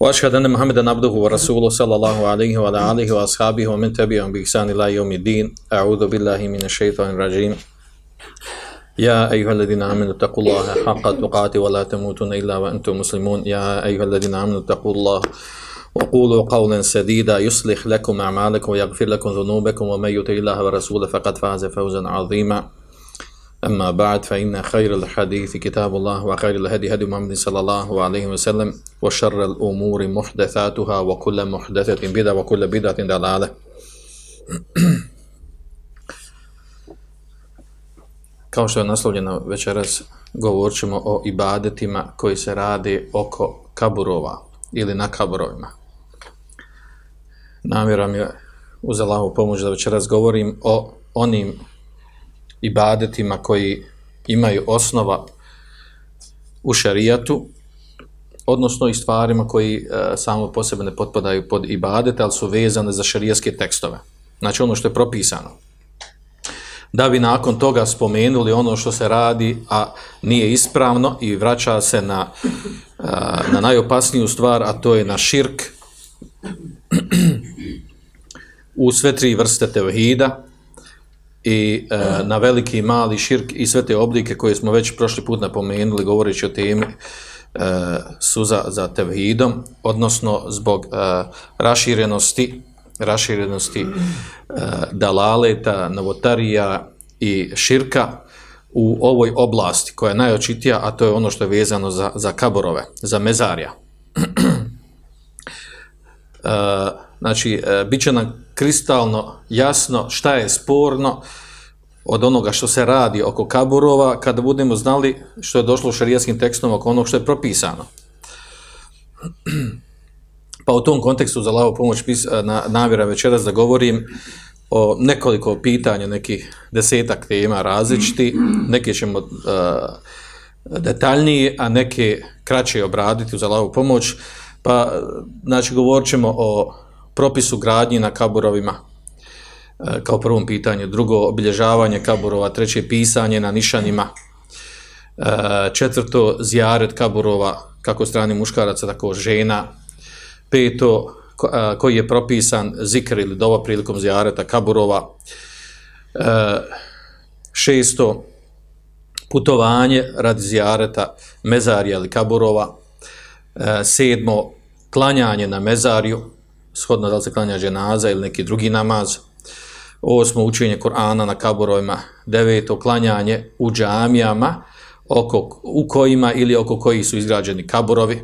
وأشهد أن محمدا عبده ورسوله صلى الله عليه وعلى آله وأصحابه ومن تبعهم بإحسان إلى يوم الدين. أعوذ بالله من الشيطان الرجيم. يا أيها الذين آمنوا اتقوا الله حق تقاته ولا تموتن إلا وأنتم مسلمون. يا أيها الذين آمنوا اتقوا الله وقولوا قولا سديدا. يصلح لكم أعمالكم ويغفر لكم ذنوبكم ومن يطع الله ورسوله فقد فاز فوزا عظيما. أما بعد فإن خير الحديث كتاب الله وخير الهدي هدي محمد صلى الله عليه وسلم وشر الأمور محدثاتها وكل محدثة بدعة وكل بدعة ضلالة Kao što je naslovljeno večeras, govorit ćemo o ibadetima koji se rade oko kaburova ili na kaburovima. Namjera mi je uz Allahu pomoć da večeras govorim o onim ibadetima koji imaju osnova u šarijatu, odnosno i stvarima koji e, samo po sebe ne potpadaju pod ibadete, ali su vezane za šarijaske tekstove. Znači ono što je propisano. Da bi nakon toga spomenuli ono što se radi, a nije ispravno i vraća se na, e, na najopasniju stvar, a to je na širk u sve tri vrste tevhida, i e, na veliki i mali širk i sve te oblike koje smo već prošli put napomenuli govoreći o temi e, su za, za tevhidom, odnosno zbog e, raširenosti raširenosti e, dalaleta, novotarija i širka u ovoj oblasti koja je najočitija, a to je ono što je vezano za, za kaborove, za mezarja. e, znači, e, bit će nam kristalno jasno šta je sporno od onoga što se radi oko kaburova kada budemo znali što je došlo u šarijaskim tekstom oko onog što je propisano. Pa u tom kontekstu za lavo pomoć e, na, namjera večeras da govorim o nekoliko pitanja, nekih desetak tema različiti, neke ćemo uh, detaljnije, a neke kraće obraditi za lavu pomoć. Pa, e, znači, govorit ćemo o propisu gradnji na kaburovima. E, kao prvom pitanju, drugo obilježavanje kaburova, treće pisanje na nišanima, e, četvrto zjaret kaburova kako strani muškaraca, tako žena, peto e, koji je propisan zikr ili dova prilikom zjareta kaburova, šesto putovanje radi zjareta mezarija ili kaburova, sedmo klanjanje na mezariju, shodno da li se klanja dženaza ili neki drugi namaz. Osmo, učenje Korana na kaborovima. Deveto, klanjanje u džamijama oko, u kojima ili oko kojih su izgrađeni kaburovi.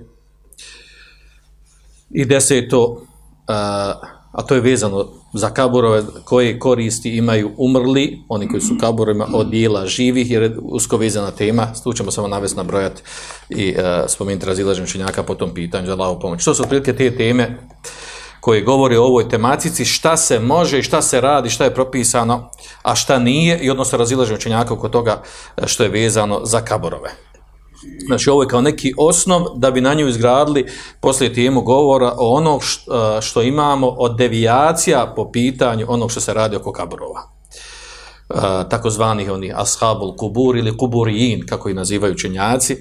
I deseto, a, a to je vezano za kaburove koje koristi imaju umrli, oni koji su kaborima od dijela živih, jer je usko vezana tema, tu ćemo samo navest na brojat i spomenuti razilažen činjaka po tom pitanju za lavu pomoć. Što su otprilike te teme? Koje govori o ovoj tematici, šta se može i šta se radi, šta je propisano, a šta nije, i odnosno razilaže učenjaka oko toga e, što je vezano za kaborove. Znači, ovo je kao neki osnov da bi na nju izgradili poslije tijemu govora o onog e, što imamo od devijacija po pitanju onog što se radi oko kaborova. E, takozvanih oni ashabul kubur ili kuburijin, kako ih nazivaju učenjaci e,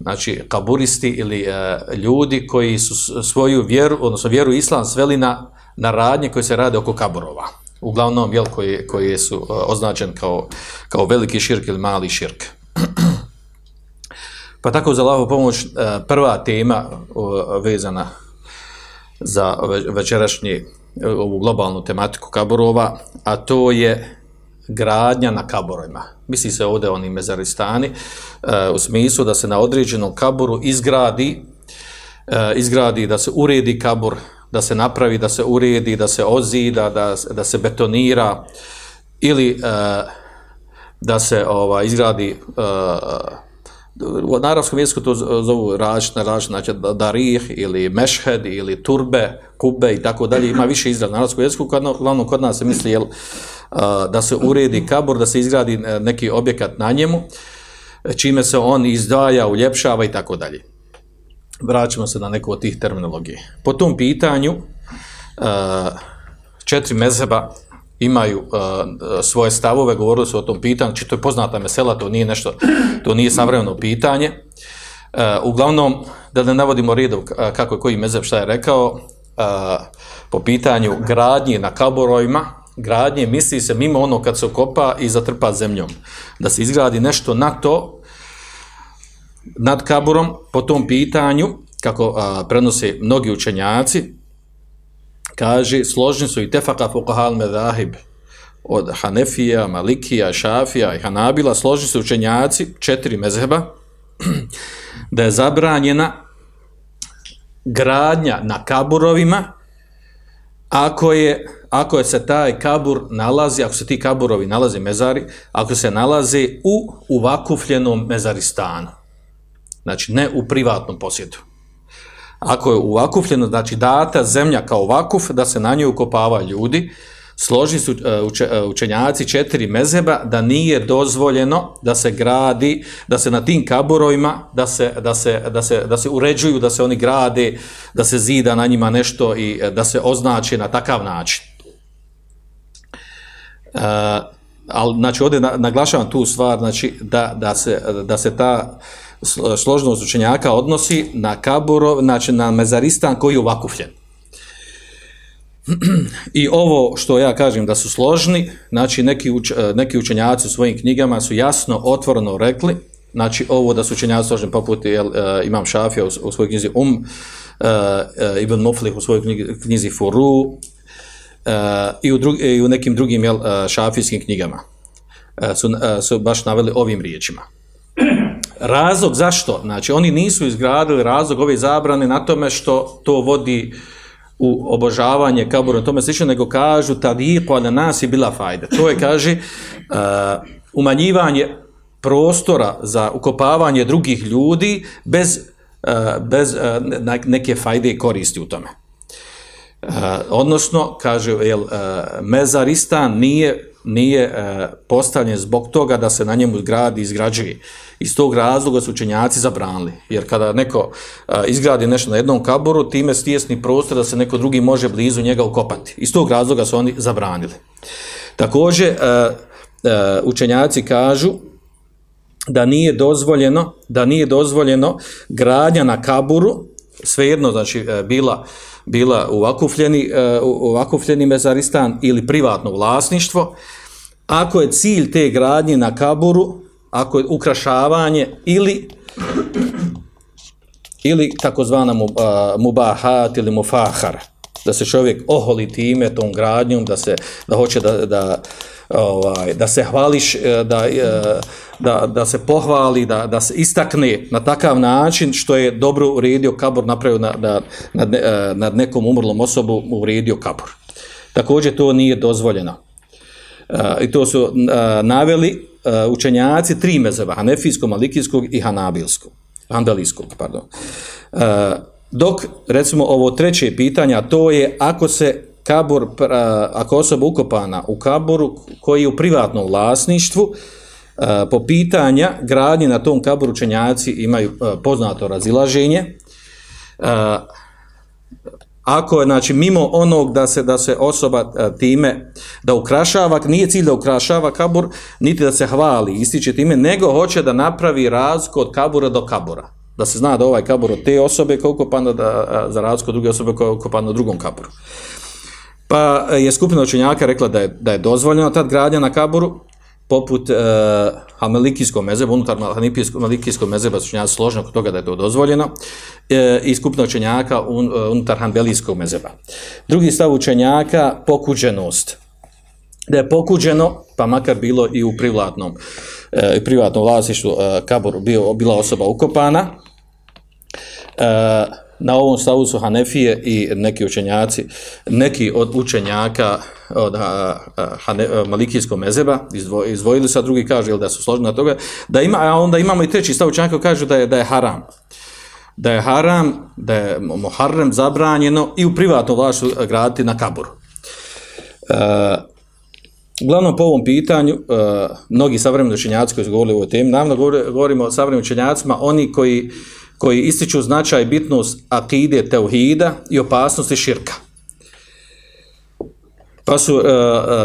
znači kaburisti ili e, ljudi koji su svoju vjeru, odnosno vjeru islam sveli na, na radnje koje se rade oko kaburova. Uglavnom, jel, koji, koji su e, označen kao, kao veliki širk ili mali širk. pa tako za lavu pomoć, e, prva tema uh, vezana za večerašnji e, ovu globalnu tematiku kaburova, a to je gradnja na kaborovima. Misli se ovdje oni mezaristani, e, u smislu da se na određenom kaboru izgradi, e, izgradi da se uredi kabor, da se napravi, da se uredi, da se ozida, da, da se betonira, ili e, da se ova, izgradi e, u arabskom jeziku to zovu različna, različna, znači darih ili mešhed ili turbe, kube i tako dalje, ima više izraz na arabskom jeziku, uglavnom kod nas se misli jel, da se uredi kabur, da se izgradi e, neki objekat na njemu, čime se on izdvaja, uljepšava i tako dalje. Vraćamo se na neku od tih terminologije. Po tom pitanju, e, četiri mezheba imaju uh, svoje stavove, govorili su o tom pitanju, či to je poznata mesela, to nije nešto, to nije savremeno pitanje. Uh, uglavnom, da ne navodimo redov kako je koji mezeb šta je rekao, uh, po pitanju gradnje na kaborovima, gradnje misli se mimo ono kad se okopa i zatrpa zemljom. Da se izgradi nešto na to, nad kaburom, po tom pitanju, kako a, prenose mnogi učenjaci, kaže, složni su i tefaka fukahal medahib od Hanefija, Malikija, Šafija i Hanabila, složni su učenjaci, četiri mezheba, da je zabranjena gradnja na kaburovima ako je, ako je se taj kabur nalazi, ako se ti kaburovi nalaze mezari, ako se nalaze u uvakufljenom mezaristanu. Znači, ne u privatnom posjedu ako je uvakufljeno, znači data zemlja kao vakuf, da se na njoj ukopava ljudi, Složni su e, e, učenjaci četiri mezeba da nije dozvoljeno da se gradi, da se na tim kaburojima, da se, da se, da se, da se uređuju, da se oni grade, da se zida na njima nešto i e, da se označi na takav način. Uh, ali, znači, ovdje naglašavam tu stvar, znači, da, da, se, da se ta složnost učenjaka odnosi na kaburo, znači na mezaristan koji je uvakufljen. I ovo što ja kažem da su složni, znači neki, uč, e, neki učenjaci u svojim knjigama su jasno, otvoreno rekli, znači ovo da su učenjaci složni poput jel, e, imam Šafija u, u svojoj knjizi Um, uh, uh, Ibn Muflih u svojoj knjizi, knjizi Furu uh, i, u drugi, i u nekim drugim jel, šafijskim knjigama uh, su, uh, su baš naveli ovim riječima. Razlog zašto? Znači, oni nisu izgradili razlog ove zabrane na tome što to vodi u obožavanje kabura, tome slično, nego kažu tadiku ala nas i bila fajda. To je, kaže, uh, umanjivanje prostora za ukopavanje drugih ljudi bez, uh, bez uh, neke fajde i koristi u tome. Uh, odnosno, kaže, jel, uh, mezaristan nije, nije e, postavljen zbog toga da se na njemu gradi i izgrađuje. Iz tog razloga su učenjaci zabranili. Jer kada neko e, izgradi nešto na jednom kaboru, time stjesni prostor da se neko drugi može blizu njega ukopati. Iz tog razloga su oni zabranili. Također, e, e, učenjaci kažu da nije dozvoljeno da nije dozvoljeno gradnja na kaburu, svejedno, znači, e, bila bila uvakufljeni, e, uvakufljeni mezaristan ili privatno vlasništvo, ako je cilj te gradnje na kaburu ako je ukrašavanje ili ili takozvana mubahat ili mufahar da se čovjek oholi time tom gradnjom da se da hoće da da ovaj da se hvališ e, da e, da, da se pohvali da, da se istakne na takav način što je dobro uredio kabor napravio na, na, nad, e, nad nekom umrlom osobu uredio kabor također to nije dozvoljeno i to su naveli učenjaci tri mezeva, hanefijskog, malikijskog i hanabilskog, handalijskog, pardon. Dok, recimo, ovo treće pitanje, to je ako se kabur, ako osoba ukopana u kaboru koji je u privatnom vlasništvu, e, po pitanja gradnje na tom kaboru čenjaci imaju e, poznato razilaženje, e, ako je znači mimo onog da se da se osoba time da ukrašava nije cilj da ukrašava kabur niti da se hvali ističe time nego hoće da napravi razliku od kabura do kabura. Da se zna da ovaj kabur od te osobe koliko pa da za razliku od druge osobe koliko pa na drugom kaburu pa e, je skupina učenjaka rekla da je da je dozvoljeno tad gradnja na kaburu poput e, Hamelikijskog mezeba, unutar Hamelikijskog mezeba su učenjaci složeni oko toga da je to dozvoljeno, e, i skupno učenjaka un, e, unutar Hanbelijskog mezeba. Drugi stav učenjaka, pokuđenost. Da je pokuđeno, pa makar bilo i u privatnom, e, privatnom vlasništvu e, kaboru bio, bila osoba ukopana, e, na ovom stavu su Hanefije i neki učenjaci, neki od učenjaka od a, a, Hane, a, Malikijskog mezeba, izdvo, izdvojili sa drugi kaže ili da su složeni na toga, da ima, a onda imamo i treći stav učenjaka kaže da je, da je haram. Da je haram, da je muharrem zabranjeno i u privatno vlašu graditi na kaburu. E, Uglavnom po ovom pitanju, e, mnogi savremeni učenjaci koji su govorili o ovoj temi, naravno govorimo o savremenim učenjacima, oni koji, koji ističu značaj bitnost akide teuhida i opasnosti širka. Pa su uh,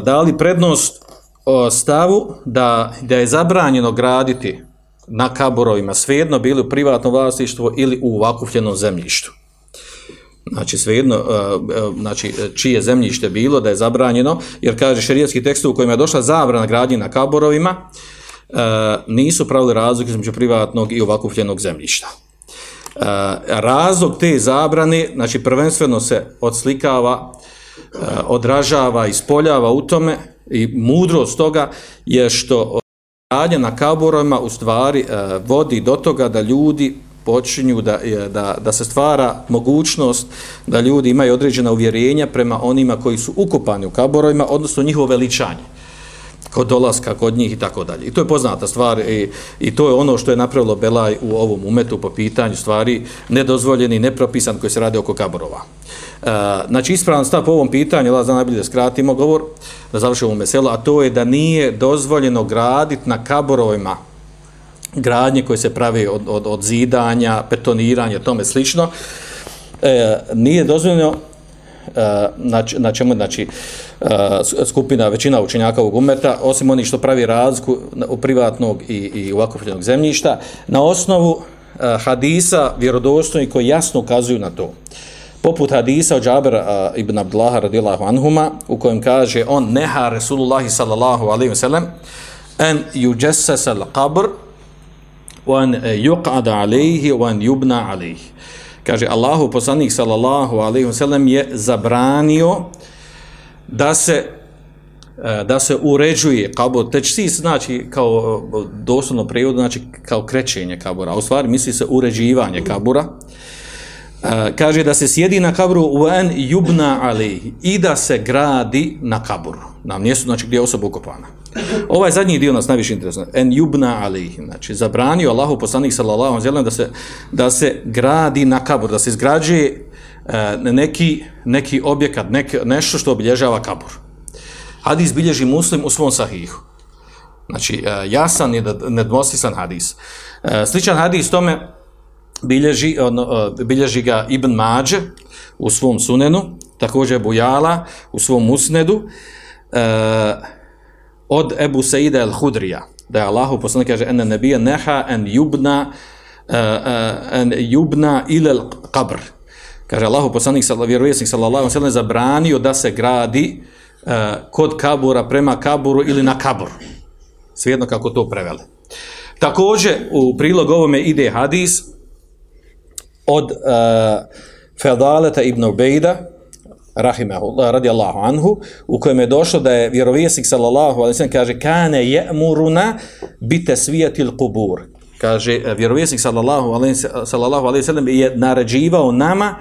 dali prednost uh, stavu da, da je zabranjeno graditi na kaborovima, svejedno bili u privatnom vlasništvu ili u vakufljenom zemljištu znači svejedno, uh, znači čije zemljište bilo da je zabranjeno, jer kaže šerijatski tekst u kojima je došla zabrana gradnje na kaborovima, uh, nisu pravili razlike između privatnog i ovakupljenog zemljišta. Uh, razlog te zabrane, znači prvenstveno se odslikava, eh, odražava, ispoljava u tome i mudrost toga je što radnje na kaborojima u stvari eh, vodi do toga da ljudi počinju da, da, da se stvara mogućnost da ljudi imaju određena uvjerenja prema onima koji su ukopani u kaborovima, odnosno njihovo veličanje kod dolaska kod njih i tako dalje. I to je poznata stvar i, i to je ono što je napravilo Belaj u ovom umetu po pitanju stvari nedozvoljeni, nepropisan koji se radi oko kaborova. E, znači ispravan stav po ovom pitanju, ja znam najbolje da skratimo govor, da završimo meselo, a to je da nije dozvoljeno graditi na kaborovima gradnje koje se pravi od, od, od zidanja, betoniranja, tome slično, e, nije dozvoljeno Eh, na, na čemu, znači, eh, skupina, većina učenjaka ovog umeta, osim onih što pravi razliku u privatnog i, i uvakopljenog zemljišta, na osnovu eh, hadisa vjerodostojni koji jasno ukazuju na to. Poput hadisa od Džabera ibn Abdullaha radijallahu anhuma, u kojem kaže on neha Resulullahi sallallahu alaihi ve sellem en yujassas al qabr wan yuqada alayhi wan yubna alayhi kaže Allahu poslanik sallallahu alejhi ve sellem je zabranio da se e, da se uređuje kabur tečsi znači kao e, doslovno prijevod znači kao krećenje kabura a u stvari misli se uređivanje kabura uh, E, kaže da se sjedi na kabru wan yubna alayhi i da se gradi na kaburu na mjestu znači gdje je osoba ukopana Ovaj zadnji dio nas najviše interesuje. En yubna alih, znači zabranio Allahu poslanik sallallahu alejhi ve da se da se gradi na kabur, da se izgrađuje e, neki neki objekat, nek, nešto što obilježava kabur. Hadis bilježi Muslim u svom sahihu. Znači e, jasan je da nedvosmislen hadis. E, sličan hadis tome bilježi on, e, bilježi ga Ibn Mađe u svom sunenu, također Bujala u svom usnedu, E, od Ebu Seida el-Hudrija, da je Allahu poslanik kaže, ene nebije neha en jubna, uh, uh, en jubna ilel qabr. Kaže Allahu poslanik, vjerovjesnik sallallahu sallam, zabranio da se gradi uh, kod kabura prema kaburu ili na kabur. Svijedno kako to preveli. Takođe u prilog ovome ide hadis od uh, Fedaleta ibn Ubejda, rahimahullah radijallahu anhu u kojem je došlo da je vjerovijesnik sallallahu alejhi ve sellem kaže kane ya'muruna bi taswiyatil qubur. Kaže eh, vjerovijesnik sallallahu alejhi sallallahu alaihi ve sellem je naređivao nama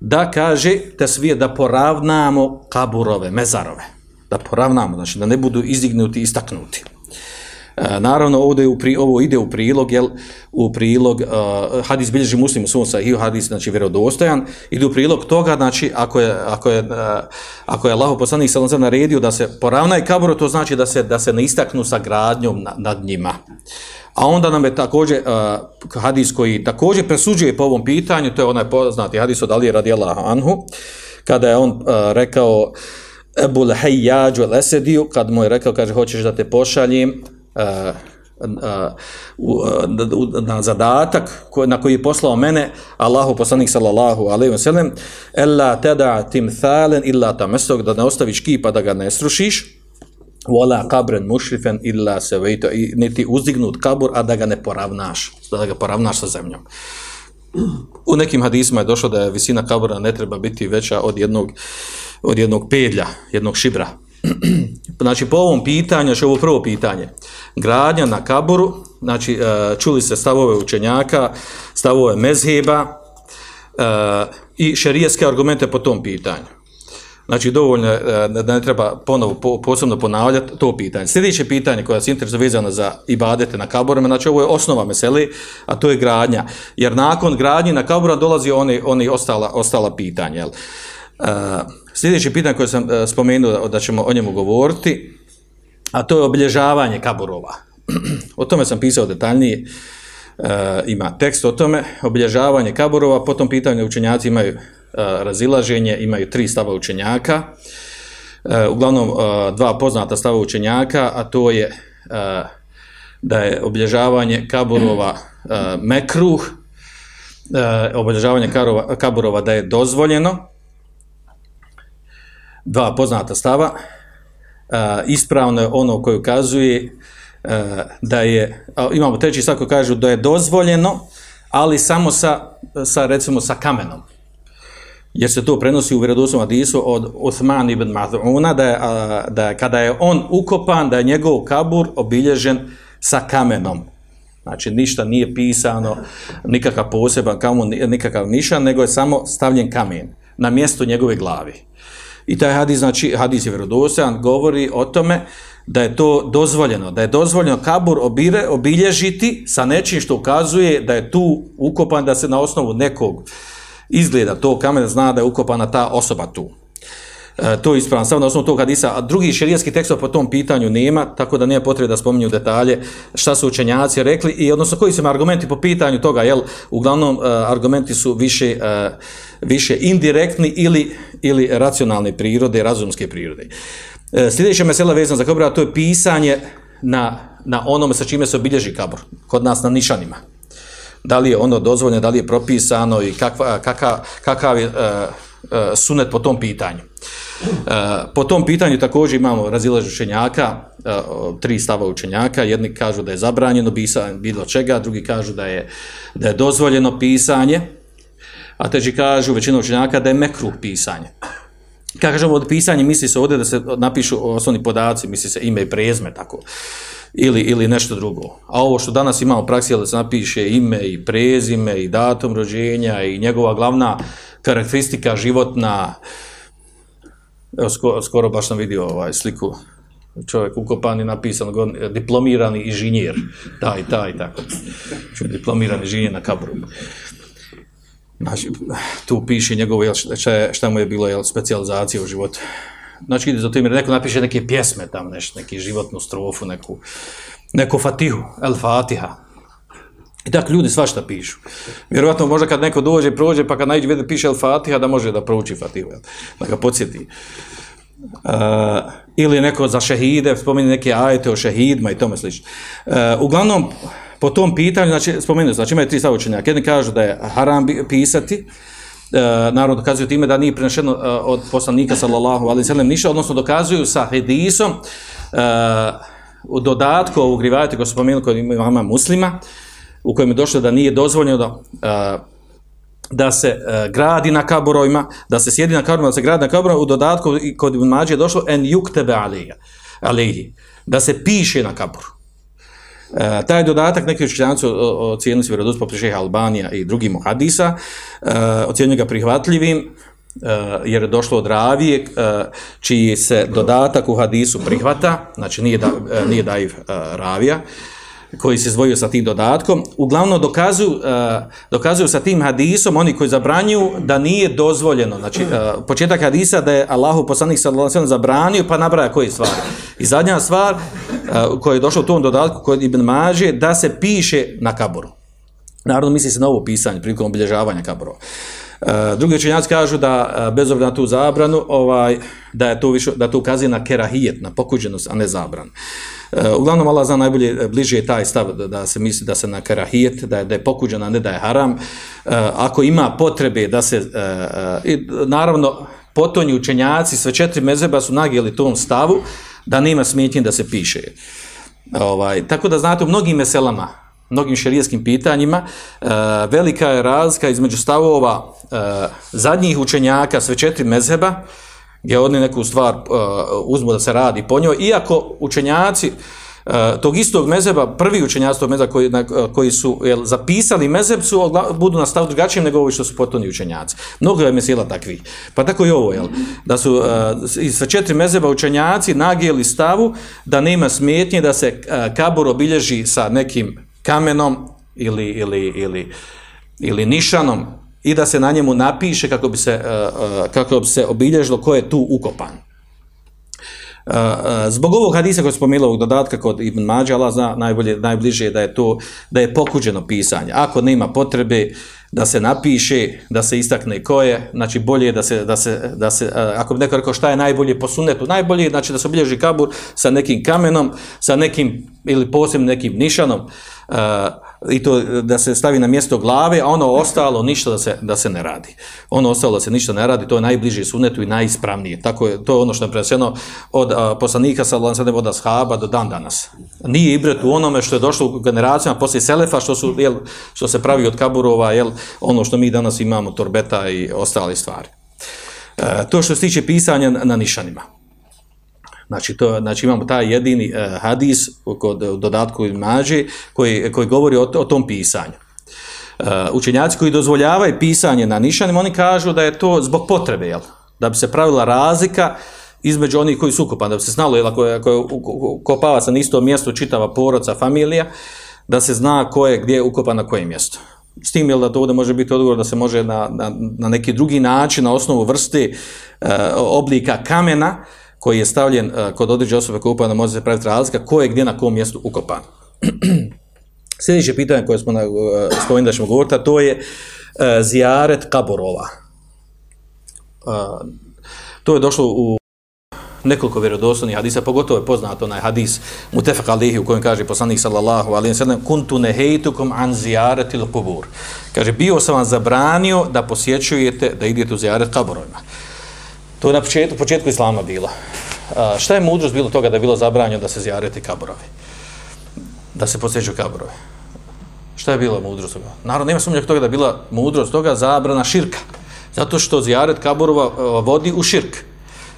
da kaže tasvije da poravnamo kaburove mezarove. Da poravnamo znači da ne budu izdignuti istaknuti. Uh, E, naravno, ovdje u pri, ovo ide u prilog, jel, u prilog, uh, hadis bilježi muslim u svom sahiju, hadis, znači, vjerodostojan, ide u prilog toga, znači, ako je, ako je, uh, ako je Allah poslanik sallam naredio da se poravnaj kaburo, to znači da se, da se ne istaknu sa gradnjom na, nad njima. A onda nam je također uh, hadis koji također presuđuje po ovom pitanju, to je onaj poznati hadis od Alije radijallahu anhu, kada je on uh, rekao Ebul Lehejjađu el-Esediju, kad mu je rekao, kaže, hoćeš da te pošaljem, uh, uh, na zadatak na koji je poslao mene Allahu poslanik sallallahu alejhi ve sellem ella tada timthalen illa tamassuk da ne ostaviš kipa da ga ne srušiš. Wala qabran mushrifan illa sawaita niti uzdignut kabur a da ga ne poravnaš da ga poravnaš sa zemljom. U nekim hadisima je došlo da je visina kabura ne treba biti veća od jednog od jednog pedlja jednog šibra. znači po ovom pitanju, znači, što je ovo prvo pitanje, gradnja na kaburu, znači e, čuli se stavove učenjaka, stavove mezheba, e, i šerijetske argumente po tom pitanju. Znači, dovoljno e, da ne treba ponovo posebno ponavljati to pitanje. Sljedeće pitanje koje se interesuje vezano za ibadete na kaborima, znači ovo je osnova meseli, a to je gradnja. Jer nakon gradnje na kabora dolazi oni, oni ostala, ostala pitanja. Jel? Sljedeće pitanje koje sam e, spomenuo da ćemo o njemu govoriti, a to je obilježavanje kaburova. o tome sam pisao detaljnije. E, ima tekst o tome, obilježavanje kaborova, potom pitanju učenjaci imaju e, razilaženje, imaju tri stava učenjaka, uglavnom dva poznata stava učenjaka, a to je da je obilježavanje kaburova mekruh, obilježavanje kaburova da je dozvoljeno, dva poznata stava, e, ispravno je ono koje ukazuje e, da je, imamo treći stav koji kažu da je dozvoljeno, ali samo sa, sa recimo sa kamenom jer se to prenosi u vjerodostojnom hadisu od Uthman ibn Maz'una da je, da je, kada je on ukopan da je njegov kabur obilježen sa kamenom. Znači ništa nije pisano, nikakav poseban kamen, nikakav nišan, nego je samo stavljen kamen na mjesto njegove glavi. I taj hadis, znači hadis je vjerodostojan, govori o tome da je to dozvoljeno, da je dozvoljeno kabur obire, obilježiti sa nečim što ukazuje da je tu ukopan da se na osnovu nekog izgleda to kamen zna da je ukopana ta osoba tu. E, to je ispravno, samo na osnovu tog hadisa, a drugi širijanski tekst po tom pitanju nema, tako da nema potrebe da spominju detalje šta su učenjaci rekli i odnosno koji su argumenti po pitanju toga, jel, uglavnom uh, argumenti su više, uh, više indirektni ili, ili racionalne prirode, razumske prirode. E, uh, sljedeća mesela vezana za kabura, to je pisanje na, na onome sa čime se obilježi kabur, kod nas na nišanima da li je ono dozvoljeno, da li je propisano i kakva, kakav, kakav je uh, sunet po tom pitanju. Eh, po tom pitanju također imamo razilaž učenjaka, eh, tri stava učenjaka, jedni kažu da je zabranjeno pisanje bilo čega, drugi kažu da je, da je dozvoljeno pisanje, a teži kažu većina učenjaka da je mekruh pisanje. Kada kažemo od pisanja, misli se ovdje da se napišu osnovni podaci, misli se ime i prezme, tako. Ili, ili nešto drugo. A ovo što danas imamo praksi, da se napiše ime i prezime i datum rođenja i njegova glavna karakteristika životna, evo skoro, skoro baš sam vidio ovaj sliku, čovjek ukopan i napisan, diplomirani inženjer, taj, taj, tako. Čovjek diplomirani inženjer na kabru. Znači, tu piše njegovo, šta, šta mu je bilo jel, specializacija u životu znači ide za tim, neko napiše neke pjesme tam, nešto, neki životnu strofu, neku, neku fatihu, el fatiha. I tako ljudi svašta pišu. Vjerovatno možda kad neko dođe, prođe, pa kad najde vidi piše el fatiha, da može da prouči fatihu, da ga podsjeti. Uh, ili neko za šehide, spomeni neke ajete o šehidima i tome slično. Uh, uglavnom, po tom pitanju, znači, spomenu, znači imaju tri savučenjaka. Jedni kažu da je haram pisati, e, narod dokazuju time da nije prenešeno e, od poslanika sallallahu alaihi sallam ništa, odnosno dokazuju sa hadisom e, u dodatku ovog rivajata koji su spomenuli kod imama muslima, u kojem je došlo da nije dozvoljeno da, da se eh, gradi na kaborovima, da se sjedi na kaborovima, da se gradi na kaborovima, u dodatku kod Ibn Mađe je došlo en yuktebe alihi, da se piše na kaboru. E, taj dodatak neki učiteljanci ocijenili su vjerodostojno poput Šeha Albanija i drugih muhadisa, e, ocijenili ga prihvatljivim e, jer je došlo od ravije e, čiji se dodatak u hadisu prihvata, znači nije, da, e, nije daiv e, ravija, koji se zvojio sa tim dodatkom, uglavnom dokazuju, eh, dokazuju sa tim hadisom, oni koji zabranju da nije dozvoljeno. Znači, eh, početak hadisa da je Allahu poslanik sallallahu alejhi zabranio, pa nabraja koje stvari. I zadnja stvar eh, koja je došla u tom dodatku kod Ibn Maže da se piše na kaboru. Naravno, misli se na ovo pisanje, prilikom obilježavanja kaborova. E, drugi učenjaci kažu da e, bez obzira na tu zabranu, ovaj, da je to više, da to ukazuje na kerahijet, na pokuđenost, a ne zabranu. Uh, uglavnom Allah zna najbolje, bliže je taj stav da, da se misli da se na karahijet, da je, da je pokuđena, ne da je haram. Ako ima potrebe da se, i, naravno, potonji učenjaci, sve četiri mezeba su nagijeli tom stavu, da nema smetnje da se piše. Ovaj, tako da znate, u mnogim meselama, mnogim šerijskim pitanjima, e, velika je razlika između stavova e, zadnjih učenjaka, sve četiri mezheba, gdje oni neku stvar e, uzmu da se radi po njoj, iako učenjaci e, tog istog mezheba, prvi učenjaci tog mezheba koji, na, koji su jel, zapisali mezheb su budu na stavu drugačijem nego ovi što su potoni učenjaci. Mnogo je mesela takvi. Pa tako i ovo, jel, da su uh, sve četiri mezheba učenjaci nagijeli stavu da nema smetnje da se e, kabor obilježi sa nekim kamenom ili, ili, ili, ili nišanom i da se na njemu napiše kako bi se, uh, uh, kako bi se obilježilo ko je tu ukopan. Uh, zbog ovog hadisa koji spomenuo ovog dodatka kod Ibn Mađa, Allah zna najbolje, najbliže da je to da je pokuđeno pisanje. Ako nema potrebe da se napiše, da se istakne ko je, znači bolje da se, da se, da se ako bi neko rekao šta je najbolje po sunetu, najbolje je znači da se obilježi kabur sa nekim kamenom, sa nekim ili posebnim nekim nišanom, uh, i to e, da se stavi na mjesto glave, a ono ostalo ništa da se, da se ne radi. Ono ostalo da se ništa ne radi, to je najbliže sunetu i najispravnije. Tako je, to je ono što je preneseno od a, poslanika sa lansanem od ashaba do dan danas. Nije ibret u onome što je došlo u generacijama poslije Selefa, što, su, jel, što se pravi od kaburova, jel, ono što mi danas imamo, torbeta i ostale stvari. E, to što se tiče pisanja na, na nišanima. Znači, to, znači imamo taj jedini uh, hadis kod dodatku i mađe koji, koji govori o, o tom pisanju. Uh, učenjaci koji dozvoljavaju pisanje na nišanima, oni kažu da je to zbog potrebe, jel? da bi se pravila razlika između onih koji su ukopani, da bi se znalo, jel, ako je, ako je kopava se na isto mjesto čitava poroca, familija, da se zna ko je, gdje je ukopan na koje mjesto. S tim, jel, da to ovdje može biti odgovor da se može na, na, na neki drugi način, na osnovu vrste uh, oblika kamena, uh, koji je stavljen uh, kod određe osobe koja upada, može se praviti razlika, ko je gdje na kom mjestu ukopan. Sljedeće pitanje koje smo uh, spomenuli da ćemo govoriti, to je uh, zijaret kaborova. Uh, to je došlo u nekoliko vjerodostojnih hadisa, pogotovo je poznato onaj hadis Mutefak alihi u kojem kaže poslanik sallallahu alaihi wa sallam kuntu nehejtukum an zijaretil kubur. Kaže, bio sam vam zabranio da posjećujete, da idete u zijaret kaborovima. To je na početku, početku islama bilo. A, šta je mudrost bilo toga da je bilo zabranjeno da se zjarete kaborovi? Da se posjeću kaborovi? Šta je bilo mudrost toga? Naravno, nema sumnjak toga da je bila mudrost toga zabrana širka. Zato što zjaret kaborova e, vodi u širk.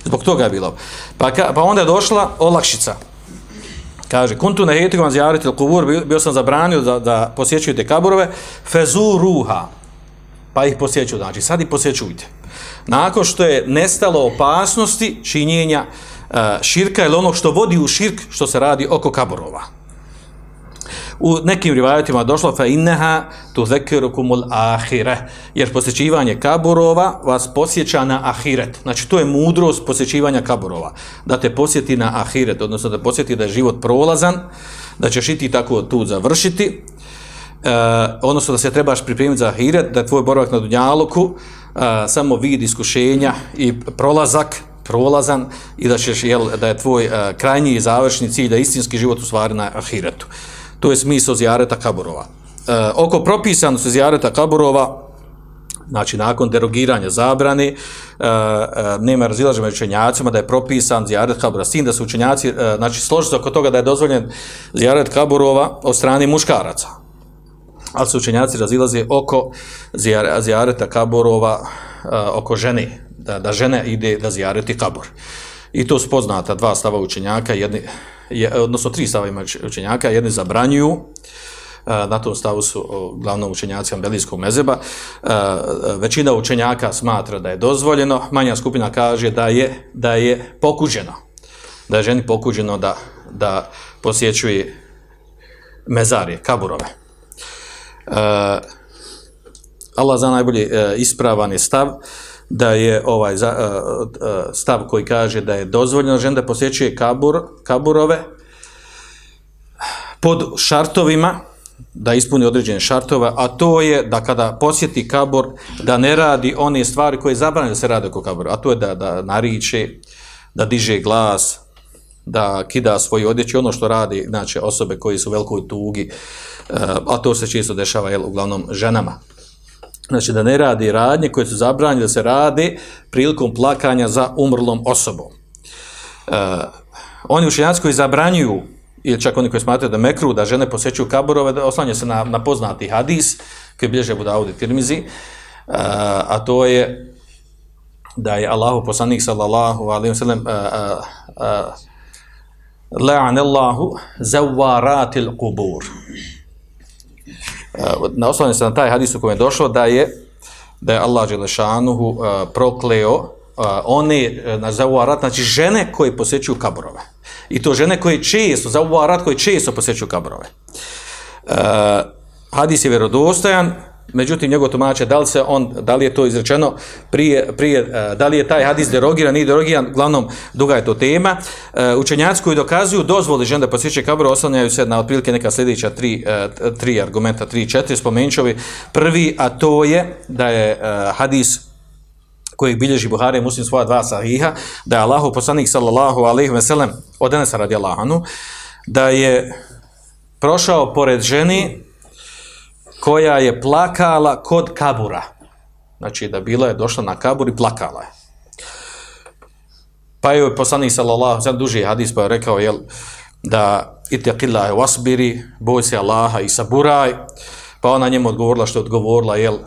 Zbog toga je bilo. Pa, ka, pa onda je došla olakšica. Kaže, kuntu ne hejtikom vam zjareti kubur, bio, bio sam zabranio da, da posjećujete kaborove, fezu ruha. Pa ih posjeću, znači, sad ih posjećujte nakon što je nestalo opasnosti činjenja e, širka ili onog što vodi u širk što se radi oko kaborova. U nekim rivajatima došlo fa inneha tu zekirukumul ahire, jer posjećivanje kaburova vas posjeća na ahiret. Znači, to je mudrost posjećivanja kaburova. Da te posjeti na ahiret, odnosno da posjeti da je život prolazan, da ćeš iti tako tu završiti, e, odnosno da se trebaš pripremiti za ahiret, da je tvoj boravak na Dunjaluku, a, samo vid iskušenja i prolazak, prolazan i da ćeš jel, da je tvoj a, krajnji i završni cilj da istinski život u stvari na ahiretu. To je smisao zjareta kaburova. E, oko propisanosti zjareta kaburova, znači nakon derogiranja zabrane, e, e, nema razilaženja među učenjacima da je propisan zjaret kabura, S tim da su učenjaci, e, znači složiti oko toga da je dozvoljen zjaret kaburova od strane muškaraca ali su učenjaci razilaze oko zijareta kaborova, oko žene, da, da žene ide da zijareti kabor. I to su poznata dva stava učenjaka, jedni, je, odnosno tri stava ima učenjaka, jedni zabranjuju, na tom stavu su glavno učenjaci ambelijskog mezeba. Većina učenjaka smatra da je dozvoljeno, manja skupina kaže da je, da je pokuđeno, da je ženi pokuđeno da, da posjećuje mezarije, kaburove. Uh, Allah za najbolje uh, ispravan je stav da je ovaj za, uh, uh, stav koji kaže da je dozvoljeno žena da posjećuje kabur, kaburove pod šartovima da ispuni određene šartove, a to je da kada posjeti kabur da ne radi one stvari koje je zabranjeno da se rade oko kabura, a to je da, da nariče, da diže glas, da kida svoju odjeću, ono što radi znači, osobe koji su u velikoj tugi, e, a to se često dešava jel, uglavnom ženama. Znači da ne radi radnje koje su zabranjene da se radi prilikom plakanja za umrlom osobom. E, oni u koji zabranjuju ili čak oni koji smatraju da mekru, da žene posjećuju kaburove, da oslanje se na, na poznati hadis koji bilježe Budaudi Tirmizi, uh, a to je da je Allahu poslanik sallallahu alaihi wa sallam a, a, a, la'anallahu zawaratil qubur. Na osnovu se na taj hadis u kojem je došlo da je da je Allah Đelešanuhu uh, prokleo uh, one uh, na zavarat, znači žene koje posjećuju kaborove. I to žene koje često, zavarat koje često posjećuju kaborove. Uh, hadis je vjerodostojan, Međutim, njegov tumače, da li, se on, da li je to izrečeno prije, prije, e, da li je taj hadis derogiran, nije derogiran, glavnom, duga je to tema. E, učenjaci koji dokazuju dozvoli žene da posjeće kabor, oslanjaju se na otprilike neka sljedeća tri, e, tri argumenta, tri, četiri, spomenčovi. Prvi, a to je da je hadis koji bilježi Buhari i muslim svoja dva sahiha, da je Allahu poslanik sallallahu alaihi ve sellem od Enesa radi Allahanu, da je prošao pored ženi koja je plakala kod kabura. Znači da bila je došla na kabur i plakala je. Pa je poslanik sallallahu alejhi duži hadis pa je rekao jel da itaqillahi wasbiri boj se Allaha i saburaj. Pa ona njemu odgovorila što je odgovorila jel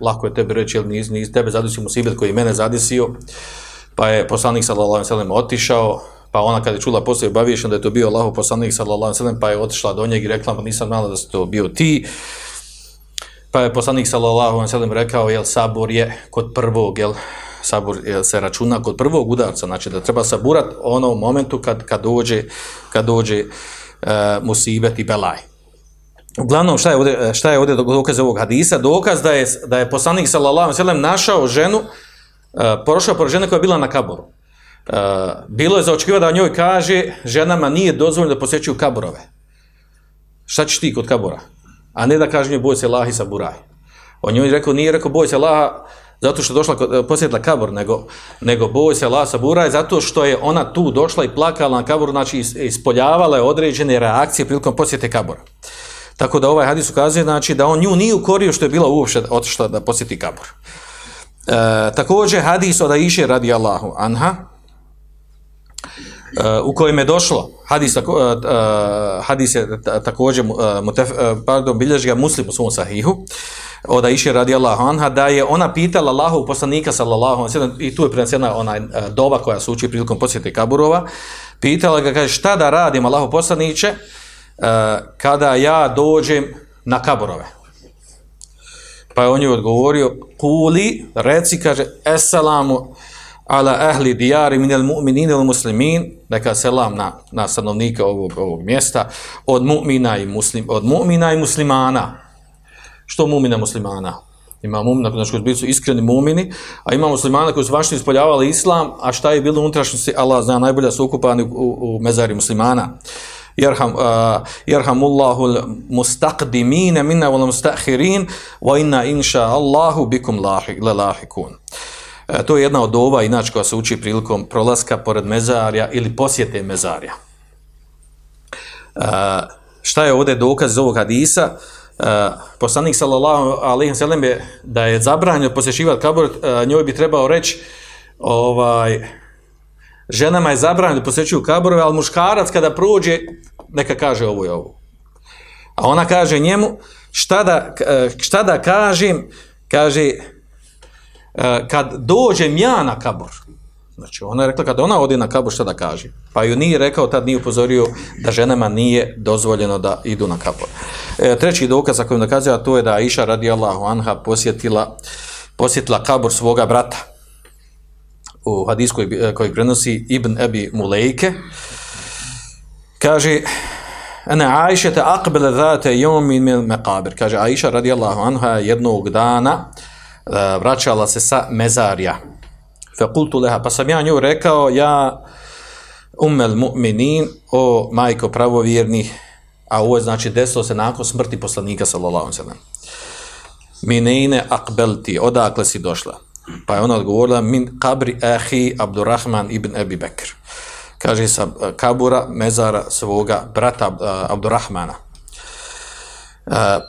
lako je tebi reći jel niz, niz tebe zadesio musibet koji mene zadesio. Pa je poslanik sallallahu alejhi ve sellem otišao pa ona kad je čula posle obaviješen da je to bio Allahov poslanik sallallahu alejhi ve sellem pa je otišla do njega i rekla pa nisam znala da se to bio ti. Pa je poslanik sallallahu alejhi ve sellem rekao jel sabur je kod prvog jel sabur jel, se računa kod prvog udarca, znači da treba saburat ono u momentu kad kad dođe kad dođe e, musibet i belaj. Uglavnom šta je ovdje, šta je ovdje dokaz ovog hadisa? Dokaz da je da je poslanik sallallahu alejhi ve sellem našao ženu e, prošao pored žene koja je bila na kaboru. E, bilo je za očekivati da njoj kaže ženama nije dozvoljeno da posjećuju kaborove. Šta ćeš ti kod kabora? A ne da kaže njoj boj se Allahi sa buraj. On njoj rekao, nije rekao boj se Allaha zato što je došla, posjetila kabor, nego, nego boj se Allaha sa buraj zato što je ona tu došla i plakala na kabor, znači ispoljavala je određene reakcije prilikom posjete kabora. Tako da ovaj hadis ukazuje znači, da on nju nije ukorio što je bila uopšte otišla da posjeti kabor. E, također hadis od Aisha radi Allahu anha, u kojem je došlo. Hadis, uh, hadis je također uh, mutef, uh, pardon, bilježi ga muslim u svom sahihu od Aisha radijallahu anha da je ona pitala Allahu poslanika sallallahu alejhi i tu je prenesena ona doba koja se uči prilikom posjete kaburova pitala ga kaže šta da radim Allahu poslanice kada ja dođem na kaburove? Pa je on joj odgovorio kuli reci kaže eselamu ala ahli dijari minel mu'minin il muslimin, neka selam na, na stanovnika ovog, ovog mjesta, od mu'mina i, muslim, od mu'mina i muslimana. Što mu'mina muslimana? Ima mu'mina znači, koji su iskreni mu'mini, a ima muslimana koji su vašni ispoljavali islam, a šta je bilo unutrašnjosti, Allah zna, najbolja su okupani u, u, u mezari muslimana. Jerham, uh, jerhamullahu mustaqdimine minna vol mustahirin, wa inna inša Allahu bikum lahi, lahikun. E, to je jedna od ova, inače koja se uči prilikom prolaska pored mezarja ili posjete mezarja. E, šta je ovdje dokaz iz ovog hadisa? E, poslanik sallallahu alaihi sallam je da je zabranio posjećivati kabor, e, njoj bi trebao reći ovaj, ženama je zabranio da posjećuju kaborove, ali muškarac kada prođe, neka kaže ovo i ovo. A ona kaže njemu, šta da, e, šta da kažem, kaže, Eh, kad dođem ja na kabor, znači ona je rekla kad ona odi na kabor šta da kaže, pa ju nije rekao, tad nije upozorio da ženama nije dozvoljeno da idu na kabor. E, eh, treći dokaz ako kojim dokazuje, a to je da Iša radijallahu anha posjetila, posjetila kabor svoga brata u hadis koji, eh, koji prenosi Ibn Ebi Mulejke, kaže, Ana Aisha te akbele zate jomin min maqabir. Kaže Aisha radijallahu anha jednog dana uh, Eh, vraćala se sa mezarja. Fekultu leha, pa sam ja nju rekao, ja umel mu'minin, o majko pravovjerni, a ovo je znači desilo se nakon smrti poslanika sallallahu sallam. Minejne akbelti, odakle si došla? Pa je ona odgovorila, min kabri ahi Abdurrahman ibn Ebi Bekr. Kaže sa eh, kabura mezara svoga brata eh, Abdurrahmana.